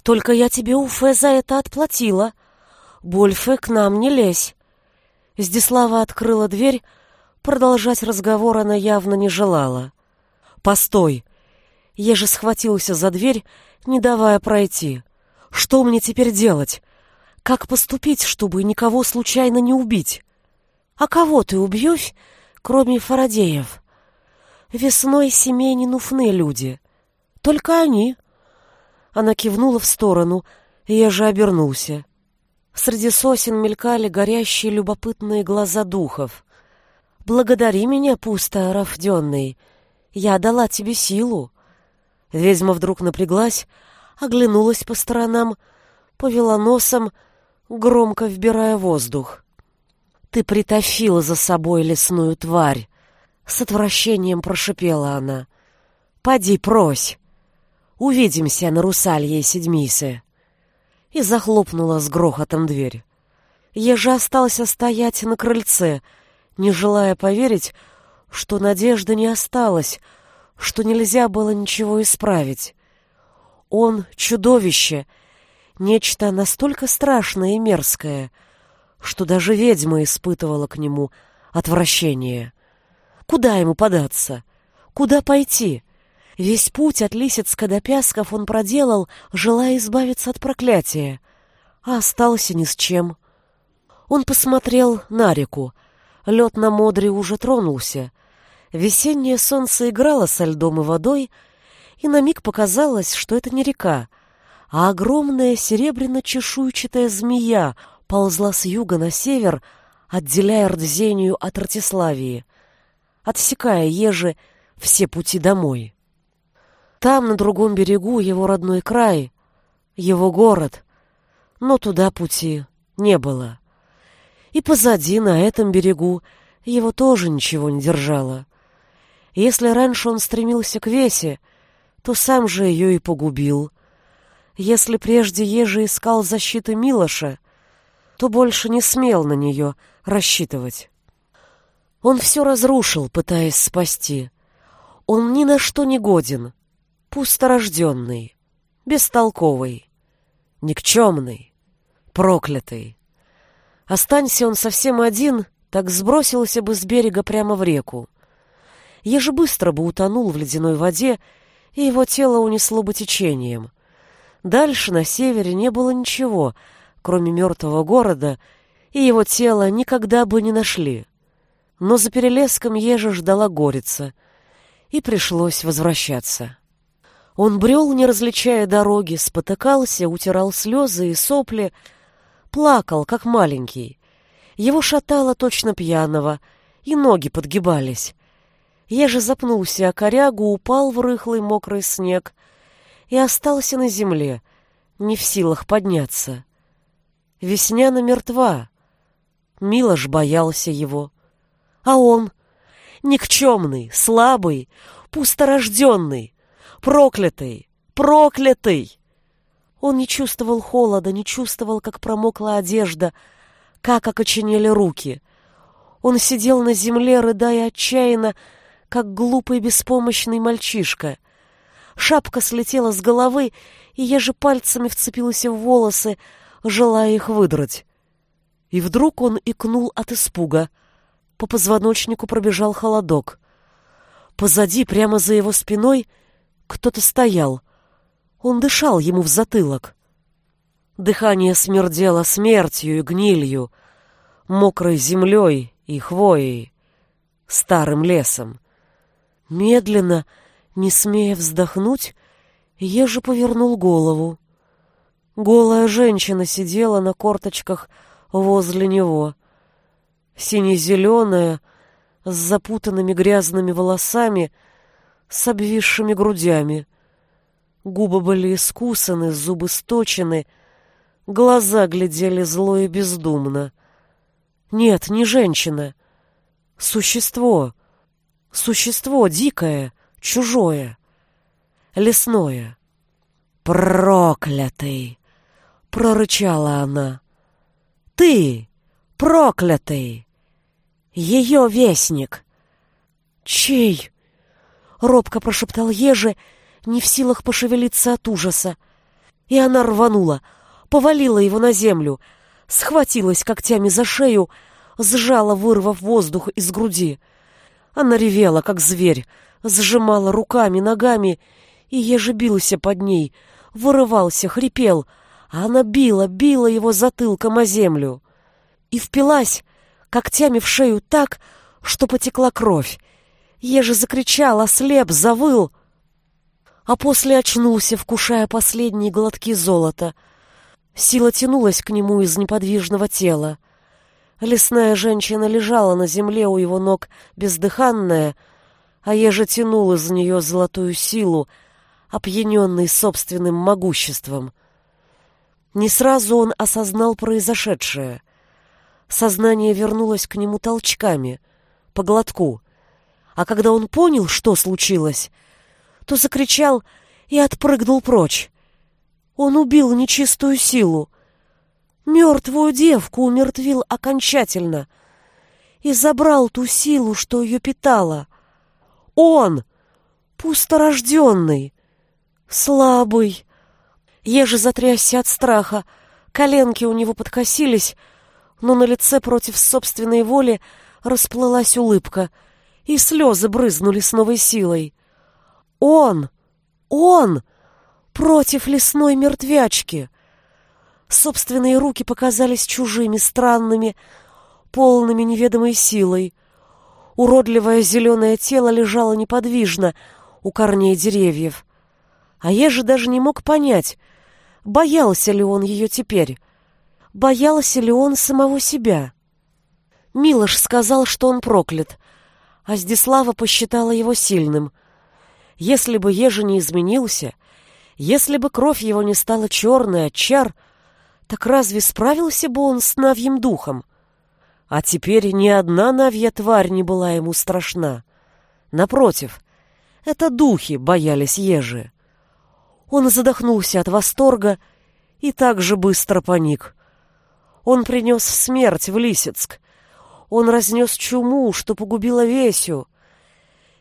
Только я тебе, Уфе, за это отплатила. Больфе, к нам не лезь. Здислава открыла дверь. Продолжать разговор она явно не желала. «Постой!» Еже схватился за дверь, не давая пройти. «Что мне теперь делать? Как поступить, чтобы никого случайно не убить?» «А кого ты убьешь, кроме Фарадеев?» «Весной семей не нуфны люди. Только они». Она кивнула в сторону, и я же обернулся. Среди сосен мелькали горящие любопытные глаза духов. «Благодари меня, пусто рафденный. Я дала тебе силу». Ведьма вдруг напряглась, оглянулась по сторонам, повела носом, громко вбирая воздух. «Ты притащила за собой лесную тварь!» С отвращением прошипела она. «Поди, прось! Увидимся на Русалье Седьмисе!» И захлопнула с грохотом дверь. Я же остался стоять на крыльце, не желая поверить, что надежды не осталось, что нельзя было ничего исправить. Он — чудовище, нечто настолько страшное и мерзкое, что даже ведьма испытывала к нему отвращение. Куда ему податься? Куда пойти? Весь путь от Лисицка до Пясков он проделал, желая избавиться от проклятия, а остался ни с чем. Он посмотрел на реку. Лед на Модре уже тронулся. Весеннее солнце играло со льдом и водой, и на миг показалось, что это не река, а огромная серебряно-чешуйчатая змея ползла с юга на север, отделяя Рдзению от Ратиславии, отсекая еже все пути домой. Там, на другом берегу, его родной край, его город, но туда пути не было. И позади, на этом берегу, его тоже ничего не держало. Если раньше он стремился к Весе, то сам же ее и погубил. Если прежде Ежи искал защиты Милоша, то больше не смел на нее рассчитывать. Он все разрушил, пытаясь спасти. Он ни на что не годен, пусторожденный, бестолковый, никчемный, проклятый. Останься он совсем один, так сбросился бы с берега прямо в реку. Еже быстро бы утонул в ледяной воде, и его тело унесло бы течением. Дальше, на севере, не было ничего, кроме мертвого города, и его тело никогда бы не нашли. Но за перелеском Ежа ждала горица, и пришлось возвращаться. Он брел, не различая дороги, спотыкался, утирал слезы и сопли, плакал, как маленький. Его шатало точно пьяного, и ноги подгибались. Я же запнулся о корягу, упал в рыхлый мокрый снег и остался на земле, не в силах подняться. Весняна мертва. Милош боялся его. А он никчемный, слабый, пусторожденный, проклятый, проклятый. Он не чувствовал холода, не чувствовал, как промокла одежда, как окоченели руки. Он сидел на земле, рыдая отчаянно, как глупый беспомощный мальчишка. Шапка слетела с головы, и я же пальцами вцепилась в волосы, желая их выдрать. И вдруг он икнул от испуга. По позвоночнику пробежал холодок. Позади, прямо за его спиной, кто-то стоял. Он дышал ему в затылок. Дыхание смердело смертью и гнилью, мокрой землей и хвоей, старым лесом. Медленно, не смея вздохнуть, Ежи повернул голову. Голая женщина сидела на корточках возле него. Сине-зеленая, с запутанными грязными волосами, с обвисшими грудями. Губы были искусаны, зубы сточены, глаза глядели зло и бездумно. Нет, не женщина. Существо. Существо дикое, чужое, лесное. «Проклятый!» — прорычала она. «Ты, проклятый! Ее вестник!» «Чей?» — робко прошептал Ежи, не в силах пошевелиться от ужаса. И она рванула, повалила его на землю, схватилась когтями за шею, сжала, вырвав воздух из груди. Она ревела, как зверь, сжимала руками, ногами, и еже бился под ней, вырывался, хрипел, а она била, била его затылком о землю. И впилась когтями в шею так, что потекла кровь. Еже закричал, ослеп, завыл, а после очнулся, вкушая последние глотки золота. Сила тянулась к нему из неподвижного тела. Лесная женщина лежала на земле у его ног бездыханная, а еже тянул из нее золотую силу, опьяненный собственным могуществом. Не сразу он осознал произошедшее. Сознание вернулось к нему толчками, по глотку. А когда он понял, что случилось, то закричал и отпрыгнул прочь. Он убил нечистую силу. Мертвую девку умертвил окончательно и забрал ту силу, что ее питала. Он, пусторожденный, слабый. Еже затрясся от страха, коленки у него подкосились, но на лице против собственной воли расплылась улыбка, и слезы брызнули с новой силой. Он! Он! Против лесной мертвячки! Собственные руки показались чужими, странными, полными неведомой силой. Уродливое зеленое тело лежало неподвижно у корней деревьев. А я же даже не мог понять, боялся ли он ее теперь, боялся ли он самого себя. Милош сказал, что он проклят, а Здислава посчитала его сильным. Если бы Ежи не изменился, если бы кровь его не стала черной от чар, так разве справился бы он с навьим духом? А теперь ни одна навья тварь не была ему страшна. Напротив, это духи боялись Ежи. Он задохнулся от восторга и так же быстро паник. Он принес смерть в Лисицк. Он разнес чуму, что погубила Весю.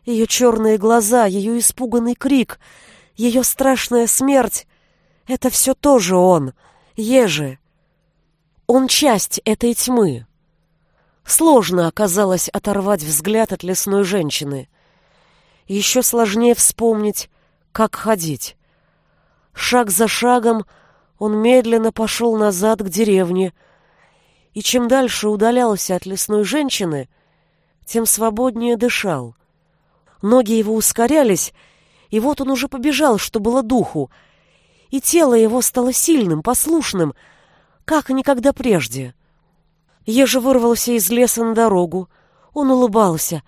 Ее черные глаза, ее испуганный крик, ее страшная смерть — это все тоже он, Ежи. Он часть этой тьмы. Сложно оказалось оторвать взгляд от лесной женщины. Еще сложнее вспомнить, как ходить. Шаг за шагом он медленно пошел назад к деревне, и чем дальше удалялся от лесной женщины, тем свободнее дышал. Ноги его ускорялись, и вот он уже побежал, что было духу, и тело его стало сильным, послушным, как никогда прежде. Еже вырвался из леса на дорогу. Он улыбался,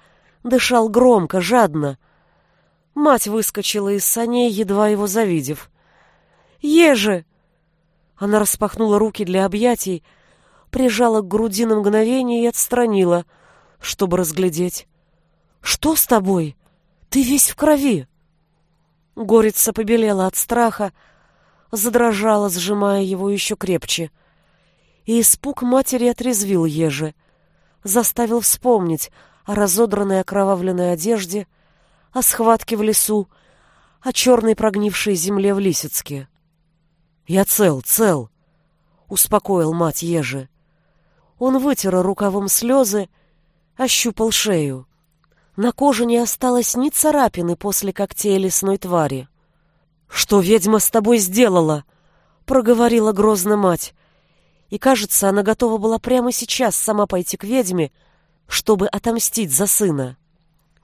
дышал громко, жадно. Мать выскочила из саней, едва его завидев. Еже!» Она распахнула руки для объятий, прижала к груди на мгновение и отстранила. чтобы разглядеть. «Что с тобой? Ты весь в крови!» Горица побелела от страха, задрожала, сжимая его еще крепче. И испуг матери отрезвил Ежи, заставил вспомнить о разодранной окровавленной одежде, о схватке в лесу, о черной прогнившей земле в Лисицке. «Я цел, цел!» — успокоил мать Ежи. Он вытер рукавом слезы, ощупал шею. На коже не осталось ни царапины после когтей лесной твари. «Что ведьма с тобой сделала?» — проговорила грозно мать. И, кажется, она готова была прямо сейчас сама пойти к ведьме, чтобы отомстить за сына.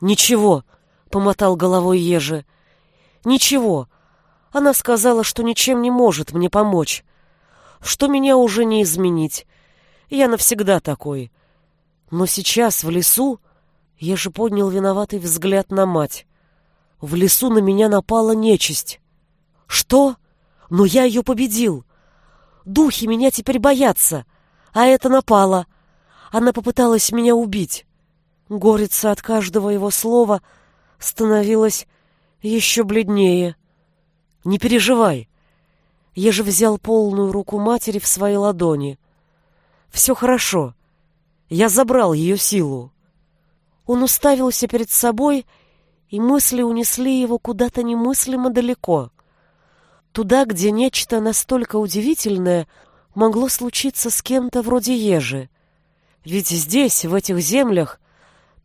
«Ничего», — помотал головой Ежи. «Ничего. Она сказала, что ничем не может мне помочь, что меня уже не изменить. Я навсегда такой. Но сейчас в лесу я же поднял виноватый взгляд на мать. В лесу на меня напала нечисть. Что? Но я ее победил. Духи меня теперь боятся. А это напала. Она попыталась меня убить. Горица от каждого его слова становилась еще бледнее. Не переживай. Я же взял полную руку матери в свои ладони. Все хорошо. Я забрал ее силу. Он уставился перед собой, и мысли унесли его куда-то немыслимо далеко. Туда, где нечто настолько удивительное могло случиться с кем-то вроде Ежи. Ведь здесь, в этих землях,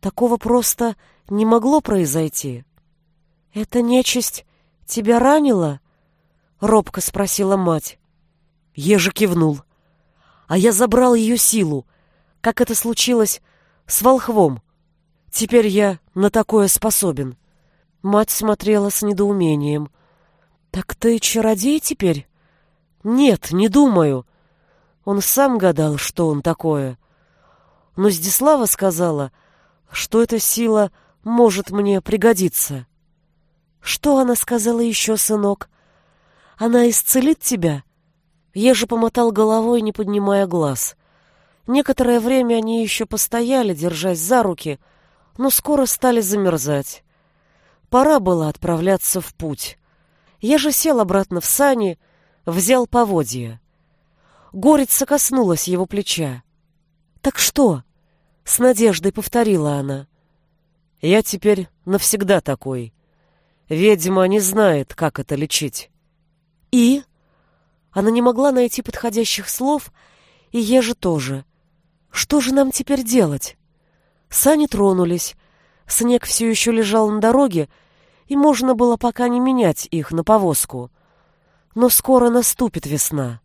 такого просто не могло произойти. «Эта нечисть тебя ранила?» — робко спросила мать. Ежи кивнул. «А я забрал ее силу, как это случилось с волхвом. Теперь я на такое способен. Мать смотрела с недоумением. Так ты чародей теперь? Нет, не думаю. Он сам гадал, что он такое. Но Здислава сказала, что эта сила может мне пригодиться. Что она сказала еще, сынок? Она исцелит тебя? Же помотал головой, не поднимая глаз. Некоторое время они еще постояли, держась за руки, но скоро стали замерзать. Пора было отправляться в путь. Же сел обратно в сани, взял поводья. Горица коснулась его плеча. «Так что?» — с надеждой повторила она. «Я теперь навсегда такой. Ведьма не знает, как это лечить». «И?» Она не могла найти подходящих слов, и я же тоже. «Что же нам теперь делать?» Сани тронулись. Снег все еще лежал на дороге, и можно было пока не менять их на повозку. Но скоро наступит весна.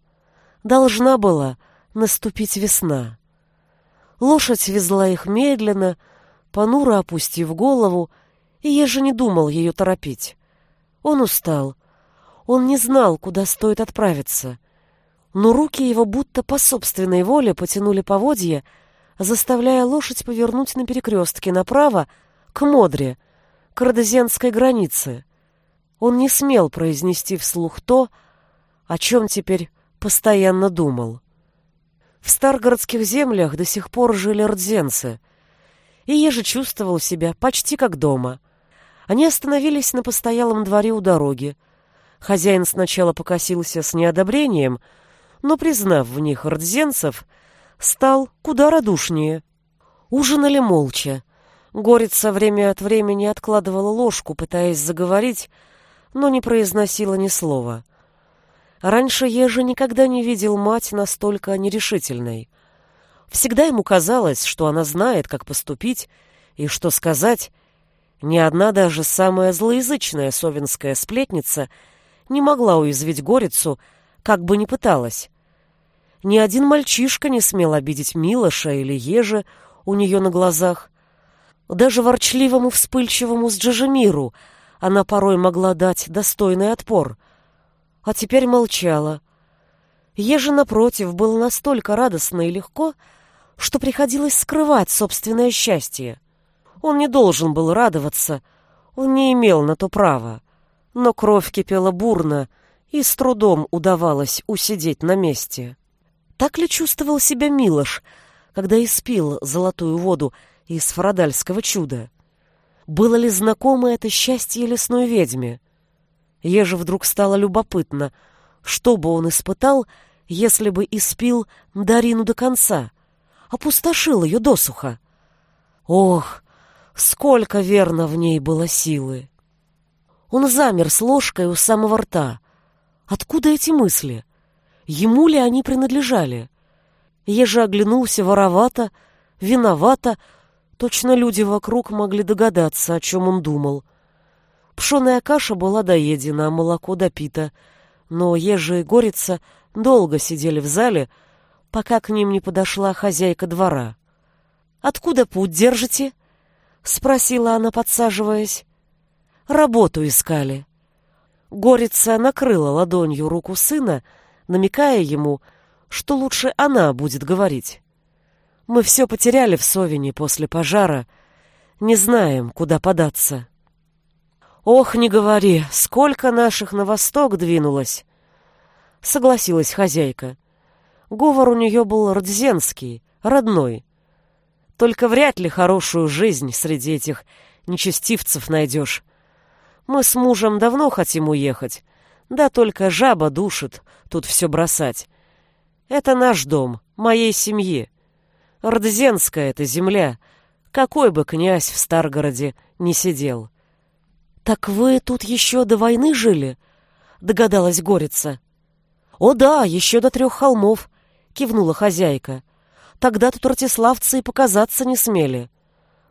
Должна была наступить весна. Лошадь везла их медленно, понуро опустив голову, и я же не думал ее торопить. Он устал. Он не знал, куда стоит отправиться. Но руки его будто по собственной воле потянули поводья, заставляя лошадь повернуть на перекрестке направо к Модре, к родозенской границе. Он не смел произнести вслух то, о чем теперь постоянно думал. В старгородских землях до сих пор жили рдзенцы, и еже чувствовал себя почти как дома. Они остановились на постоялом дворе у дороги. Хозяин сначала покосился с неодобрением, но, признав в них рдзенцев, стал куда радушнее. Ужинали молча. Горица время от времени откладывала ложку, пытаясь заговорить, но не произносила ни слова. Раньше Ежи никогда не видел мать настолько нерешительной. Всегда ему казалось, что она знает, как поступить и что сказать. Ни одна даже самая злоязычная совинская сплетница не могла уязвить Горицу, как бы ни пыталась. Ни один мальчишка не смел обидеть Милоша или Ежи у нее на глазах. Даже ворчливому вспыльчивому с Джажемиру она порой могла дать достойный отпор. А теперь молчала. Ежи, напротив, было настолько радостно и легко, что приходилось скрывать собственное счастье. Он не должен был радоваться, он не имел на то права. Но кровь кипела бурно, и с трудом удавалось усидеть на месте. Так ли чувствовал себя Милош, когда испил золотую воду из фарадальского чуда. Было ли знакомо это счастье лесной ведьме? Еже вдруг стало любопытно, что бы он испытал, если бы испил Дарину до конца, опустошил ее досуха. Ох, сколько верно в ней было силы! Он замер с ложкой у самого рта. Откуда эти мысли? Ему ли они принадлежали? Еже оглянулся воровато, виновато, точно люди вокруг могли догадаться, о чем он думал. Пшеная каша была доедена, а молоко допито, но Ежа и Горица долго сидели в зале, пока к ним не подошла хозяйка двора. «Откуда путь держите?» — спросила она, подсаживаясь. «Работу искали». Горица накрыла ладонью руку сына, намекая ему, что лучше она будет говорить. Мы все потеряли в Совине после пожара, не знаем, куда податься. Ох, не говори, сколько наших на восток двинулось. Согласилась хозяйка. Говор у нее был родзенский, родной. Только вряд ли хорошую жизнь среди этих нечестивцев найдешь. Мы с мужем давно хотим уехать, да только жаба душит тут все бросать. Это наш дом, моей семьи. Родзенская это земля, какой бы князь в Старгороде не сидел. Так вы тут еще до войны жили? Догадалась Горица. О да, еще до трех холмов, кивнула хозяйка. Тогда тут ратиславцы и показаться не смели.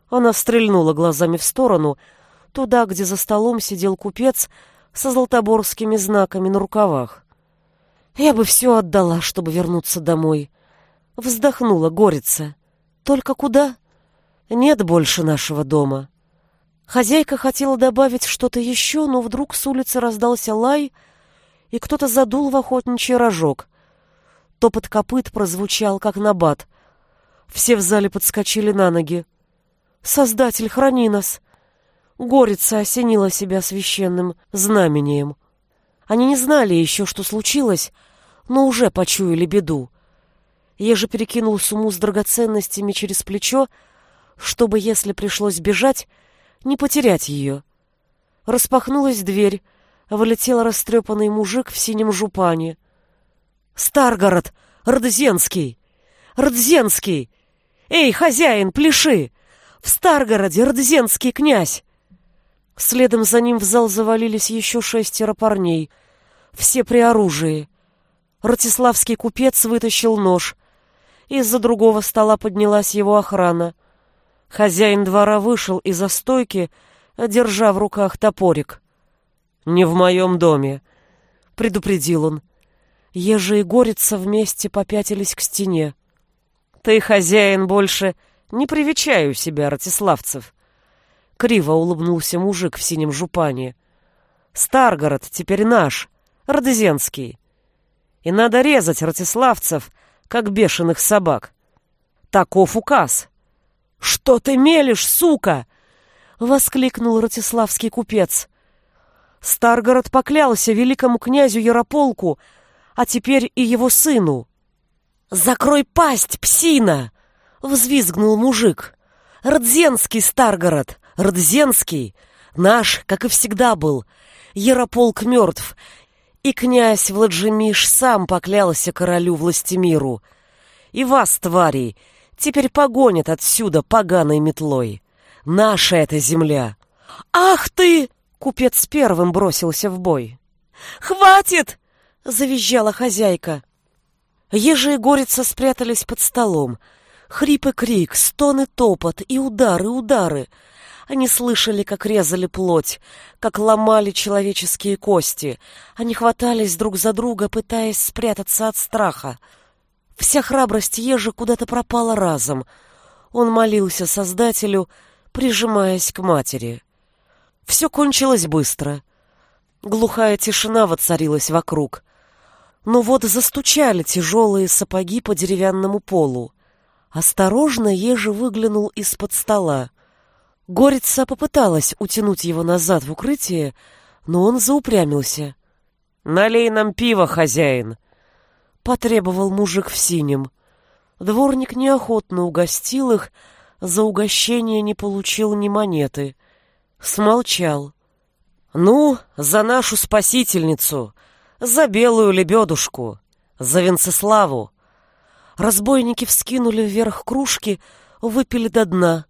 Она стрельнула глазами в сторону, туда, где за столом сидел купец со золотоборскими знаками на рукавах. Я бы все отдала, чтобы вернуться домой. Вздохнула горица. Только куда? Нет больше нашего дома. Хозяйка хотела добавить что-то еще, но вдруг с улицы раздался лай, и кто-то задул в охотничий рожок. Топот копыт прозвучал, как набат. Все в зале подскочили на ноги. «Создатель, храни нас!» Горица осенила себя священным знамением. Они не знали еще, что случилось, но уже почуяли беду. Еже перекинул сумму с драгоценностями через плечо, чтобы, если пришлось бежать, не потерять ее. Распахнулась дверь, вылетел растрепанный мужик в синем жупане. «Старгород! Родзенский! Родзенский! Эй, хозяин, пляши! В Старгороде Родзенский князь!» Следом за ним в зал завалились еще шестеро парней, все при оружии. Ратиславский купец вытащил нож, из-за другого стола поднялась его охрана. Хозяин двора вышел из-за стойки, держа в руках топорик. «Не в моем доме», — предупредил он. Ежи и Горица вместе попятились к стене. «Ты, хозяин, больше не привечаю себя, ратиславцев!» Криво улыбнулся мужик в синем жупане. «Старгород теперь наш, Родзенский. И надо резать ратиславцев, как бешеных собак. Таков указ. «Что ты мелешь, сука?» — воскликнул ратиславский купец. Старгород поклялся великому князю Ярополку, а теперь и его сыну. «Закрой пасть, псина!» — взвизгнул мужик. «Родзенский Старгород, Родзенский, наш, как и всегда был. Ярополк мертв, и князь Владжимиш сам поклялся королю Властимиру. И вас, твари, теперь погонят отсюда поганой метлой. Наша эта земля. Ах ты! Купец первым бросился в бой. Хватит! Завизжала хозяйка. Ежи и горица спрятались под столом. Хрип и крик, стон и топот, и удары, удары — они слышали, как резали плоть, как ломали человеческие кости. Они хватались друг за друга, пытаясь спрятаться от страха. Вся храбрость ежи куда-то пропала разом. Он молился Создателю, прижимаясь к матери. Все кончилось быстро. Глухая тишина воцарилась вокруг. Но вот застучали тяжелые сапоги по деревянному полу. Осторожно Ежи выглянул из-под стола. Горица попыталась утянуть его назад в укрытие, но он заупрямился. «Налей нам пиво, хозяин!» — потребовал мужик в синем. Дворник неохотно угостил их, за угощение не получил ни монеты. Смолчал. «Ну, за нашу спасительницу, за белую лебедушку, за Венцеславу!» Разбойники вскинули вверх кружки, выпили до дна.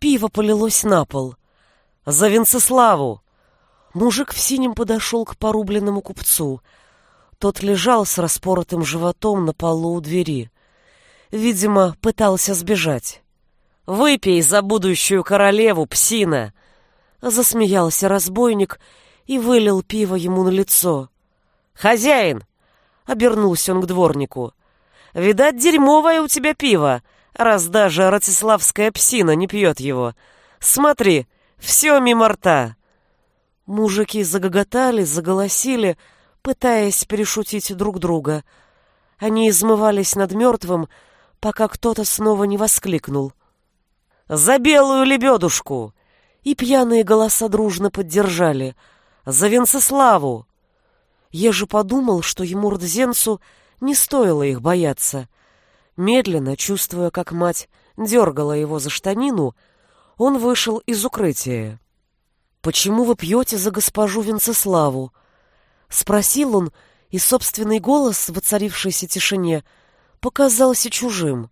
Пиво полилось на пол. «За Венцеславу!» Мужик в синем подошел к порубленному купцу. Тот лежал с распоротым животом на полу у двери. Видимо, пытался сбежать. «Выпей за будущую королеву, псина!» Засмеялся разбойник и вылил пиво ему на лицо. «Хозяин!» — обернулся он к дворнику. «Видать, дерьмовое у тебя пиво, раз даже ратиславская псина не пьет его. Смотри, все мимо рта!» Мужики загоготали, заголосили, пытаясь перешутить друг друга. Они измывались над мертвым, пока кто-то снова не воскликнул. «За белую лебедушку!» И пьяные голоса дружно поддержали. «За Венцеславу!» Еже подумал, что ему Рдзенцу не стоило их бояться. Медленно, чувствуя, как мать дергала его за штанину, он вышел из укрытия. «Почему вы пьете за госпожу Венцеславу?» Спросил он, и собственный голос в воцарившейся тишине показался чужим.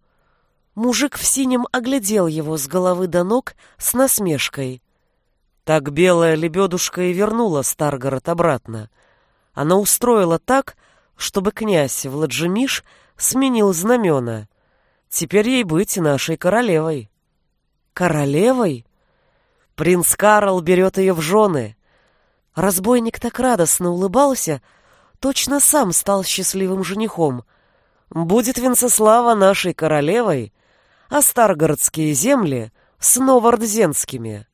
Мужик в синем оглядел его с головы до ног с насмешкой. Так белая лебедушка и вернула Старгород обратно. Она устроила так, чтобы князь Владжимиш сменил знамена. Теперь ей быть нашей королевой. Королевой? Принц Карл берет ее в жены. Разбойник так радостно улыбался, точно сам стал счастливым женихом. Будет Венцеслава нашей королевой, а старгородские земли снова рдзенскими.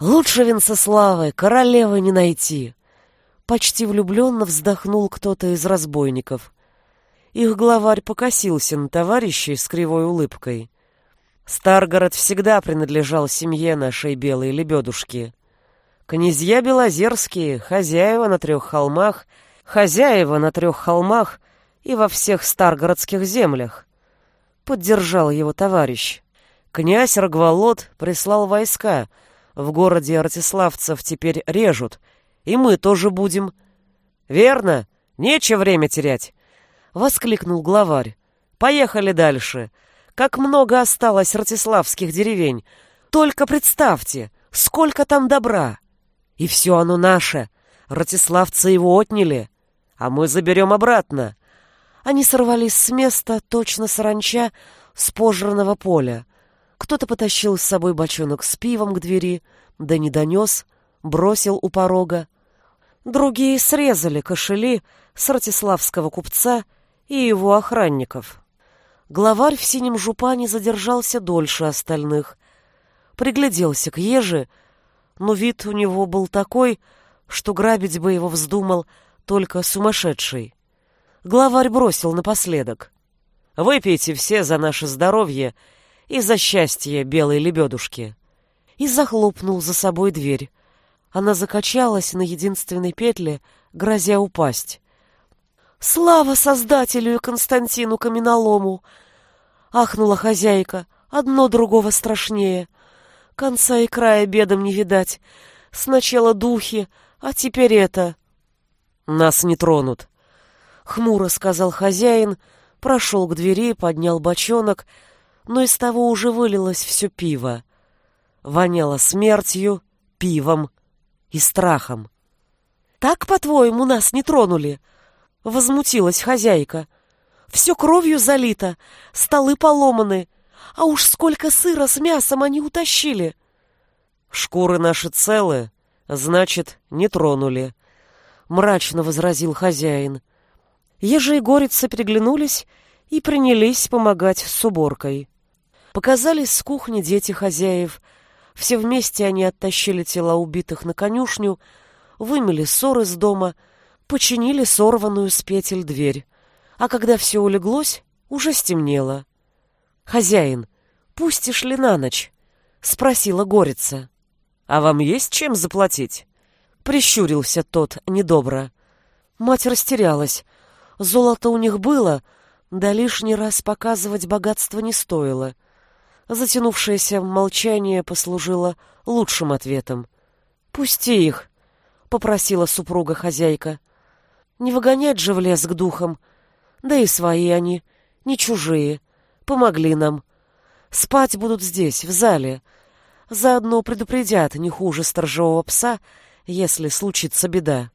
Лучше Венцеславы, королевы не найти. Почти влюбленно вздохнул кто-то из разбойников. Их главарь покосился на товарищей с кривой улыбкой. Старгород всегда принадлежал семье нашей белой лебедушки. Князья Белозерские, хозяева на трех холмах, хозяева на трех холмах и во всех старгородских землях. Поддержал его товарищ. Князь Рогволод прислал войска. В городе артиславцев теперь режут. И мы тоже будем. Верно? Нечего время терять. Воскликнул главарь. Поехали дальше. Как много осталось ратиславских деревень. Только представьте, сколько там добра. И все оно наше. Ратиславцы его отняли, а мы заберем обратно. Они сорвались с места, точно саранча, с пожранного поля. Кто-то потащил с собой бочонок с пивом к двери, да не донес, бросил у порога. Другие срезали кошели с ратиславского купца и его охранников. Главарь в синем жупане задержался дольше остальных. Пригляделся к еже, но вид у него был такой, что грабить бы его вздумал только сумасшедший. Главарь бросил напоследок. «Выпейте все за наше здоровье и за счастье белой лебедушки!» И захлопнул за собой дверь. Она закачалась на единственной петле, грозя упасть. «Слава Создателю и Константину Каменолому!» Ахнула хозяйка. «Одно другого страшнее. Конца и края бедам не видать. Сначала духи, а теперь это...» «Нас не тронут», — хмуро сказал хозяин, прошел к двери, поднял бочонок, но из того уже вылилось все пиво. Воняло смертью, пивом и страхом. «Так, по-твоему, нас не тронули?» — возмутилась хозяйка. «Все кровью залито, столы поломаны, а уж сколько сыра с мясом они утащили!» «Шкуры наши целы, значит, не тронули», — мрачно возразил хозяин. Ежи и горица переглянулись и принялись помогать с уборкой. Показались с кухни дети хозяев. Все вместе они оттащили тела убитых на конюшню, вымели ссор из дома — починили сорванную с петель дверь. А когда все улеглось, уже стемнело. «Хозяин, пустишь ли на ночь?» — спросила Горица. «А вам есть чем заплатить?» — прищурился тот недобро. Мать растерялась. Золото у них было, да лишний раз показывать богатство не стоило. Затянувшееся молчание послужило лучшим ответом. «Пусти их», — попросила супруга-хозяйка. «Не выгонять же в лес к духам. Да и свои они, не чужие. Помогли нам. Спать будут здесь, в зале. Заодно предупредят не хуже сторожевого пса, если случится беда».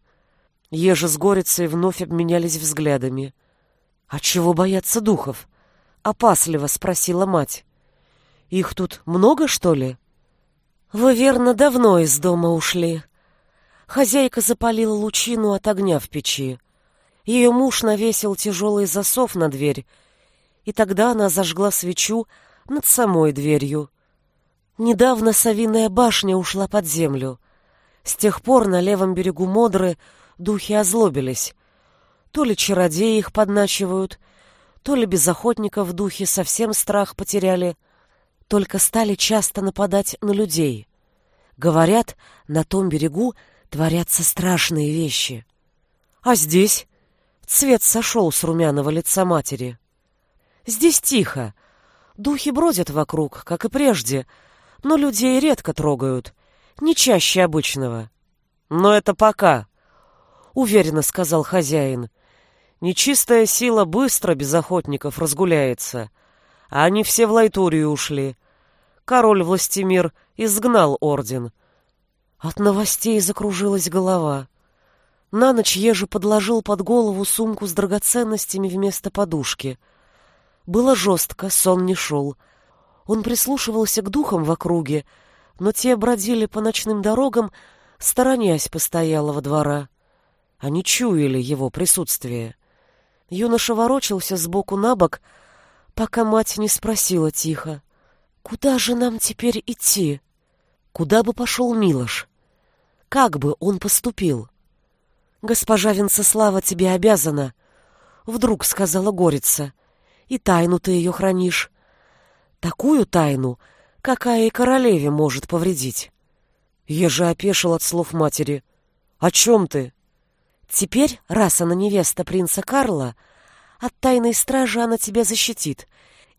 Ежи с Горицей вновь обменялись взглядами. «А чего бояться духов?» — опасливо спросила мать. «Их тут много, что ли?» «Вы, верно, давно из дома ушли». Хозяйка запалила лучину от огня в печи. Ее муж навесил тяжелый засов на дверь, и тогда она зажгла свечу над самой дверью. Недавно Савиная башня ушла под землю. С тех пор на левом берегу Модры духи озлобились. То ли чародеи их подначивают, то ли без охотников духи совсем страх потеряли, только стали часто нападать на людей. Говорят, на том берегу творятся страшные вещи. А здесь цвет сошел с румяного лица матери. Здесь тихо. Духи бродят вокруг, как и прежде, но людей редко трогают, не чаще обычного. Но это пока, уверенно сказал хозяин. Нечистая сила быстро без охотников разгуляется, а они все в Лайтурию ушли. Король Властимир изгнал орден. От новостей закружилась голова. На ночь Ежи подложил под голову сумку с драгоценностями вместо подушки. Было жестко, сон не шел. Он прислушивался к духам в округе, но те бродили по ночным дорогам, сторонясь постоялого двора. Они чуяли его присутствие. Юноша ворочался сбоку на бок, пока мать не спросила тихо. «Куда же нам теперь идти? Куда бы пошел Милош? Как бы он поступил?» «Госпожа Венцеслава тебе обязана», — вдруг сказала Горица. «И тайну ты ее хранишь. Такую тайну, какая и королеве может повредить». Ежа опешил от слов матери. «О чем ты?» Теперь, раз она невеста принца Карла, от тайной стражи она тебя защитит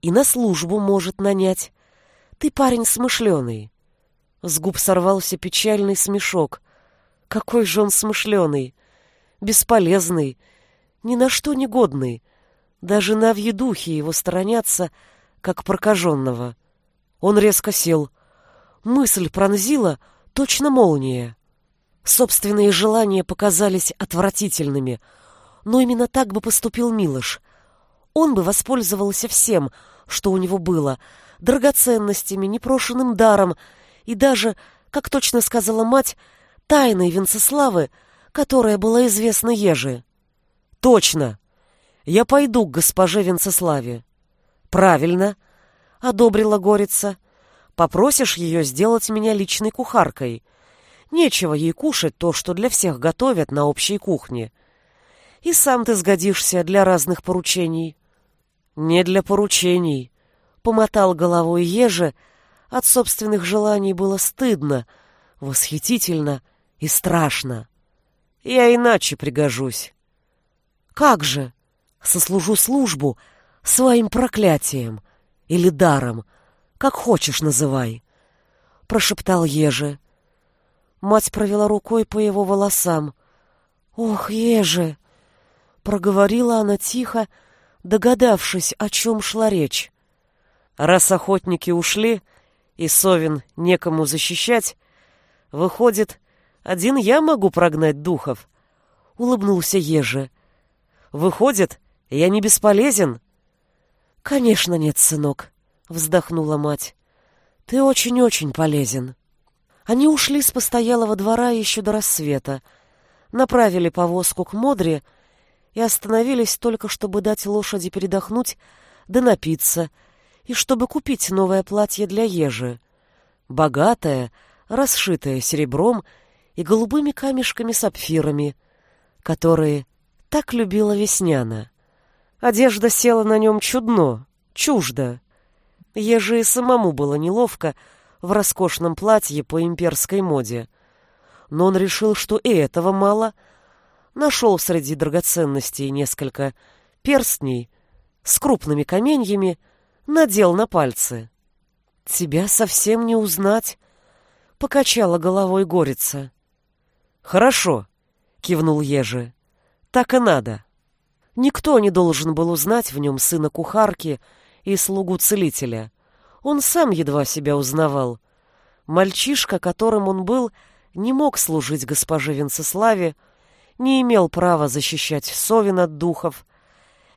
и на службу может нанять. Ты парень смышленый. С губ сорвался печальный смешок. Какой же он смышленый, бесполезный, ни на что не годный. Даже на духи его сторонятся, как прокаженного. Он резко сел. Мысль пронзила точно молния. Собственные желания показались отвратительными, но именно так бы поступил Милош. Он бы воспользовался всем, что у него было, драгоценностями, непрошенным даром и даже, как точно сказала мать, тайной Венцеславы, которая была известна Еже. «Точно! Я пойду к госпоже Венцеславе». «Правильно!» — одобрила Горица. «Попросишь ее сделать меня личной кухаркой». Нечего ей кушать то, что для всех готовят на общей кухне. И сам ты сгодишься для разных поручений. Не для поручений. Помотал головой еже. От собственных желаний было стыдно, восхитительно и страшно. Я иначе пригожусь. Как же? Сослужу службу своим проклятием или даром, как хочешь называй, прошептал еже. Мать провела рукой по его волосам. «Ох, еже!» Проговорила она тихо, догадавшись, о чем шла речь. «Раз охотники ушли, и Совин некому защищать, выходит, один я могу прогнать духов?» Улыбнулся еже. «Выходит, я не бесполезен?» «Конечно нет, сынок», — вздохнула мать. «Ты очень-очень полезен». Они ушли с постоялого двора еще до рассвета, направили повозку к Модре и остановились только, чтобы дать лошади передохнуть да напиться, и чтобы купить новое платье для ежи. Богатое, расшитое серебром и голубыми камешками-сапфирами, которые так любила Весняна. Одежда села на нем чудно, чуждо. Еже и самому было неловко, в роскошном платье по имперской моде. Но он решил, что и этого мало. Нашел среди драгоценностей несколько перстней с крупными каменьями, надел на пальцы. тебя совсем не узнать, — покачала головой горица. Хорошо, — кивнул Ежи, — так и надо. Никто не должен был узнать в нем сына кухарки и слугу целителя. Он сам едва себя узнавал. Мальчишка, которым он был, не мог служить госпоже Венцеславе, не имел права защищать Совин от духов.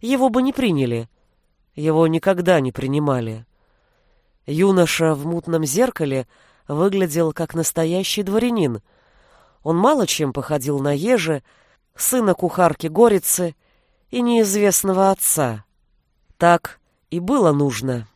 Его бы не приняли. Его никогда не принимали. Юноша в мутном зеркале выглядел как настоящий дворянин. Он мало чем походил на Ежи, сына кухарки Горицы и неизвестного отца. Так и было нужно.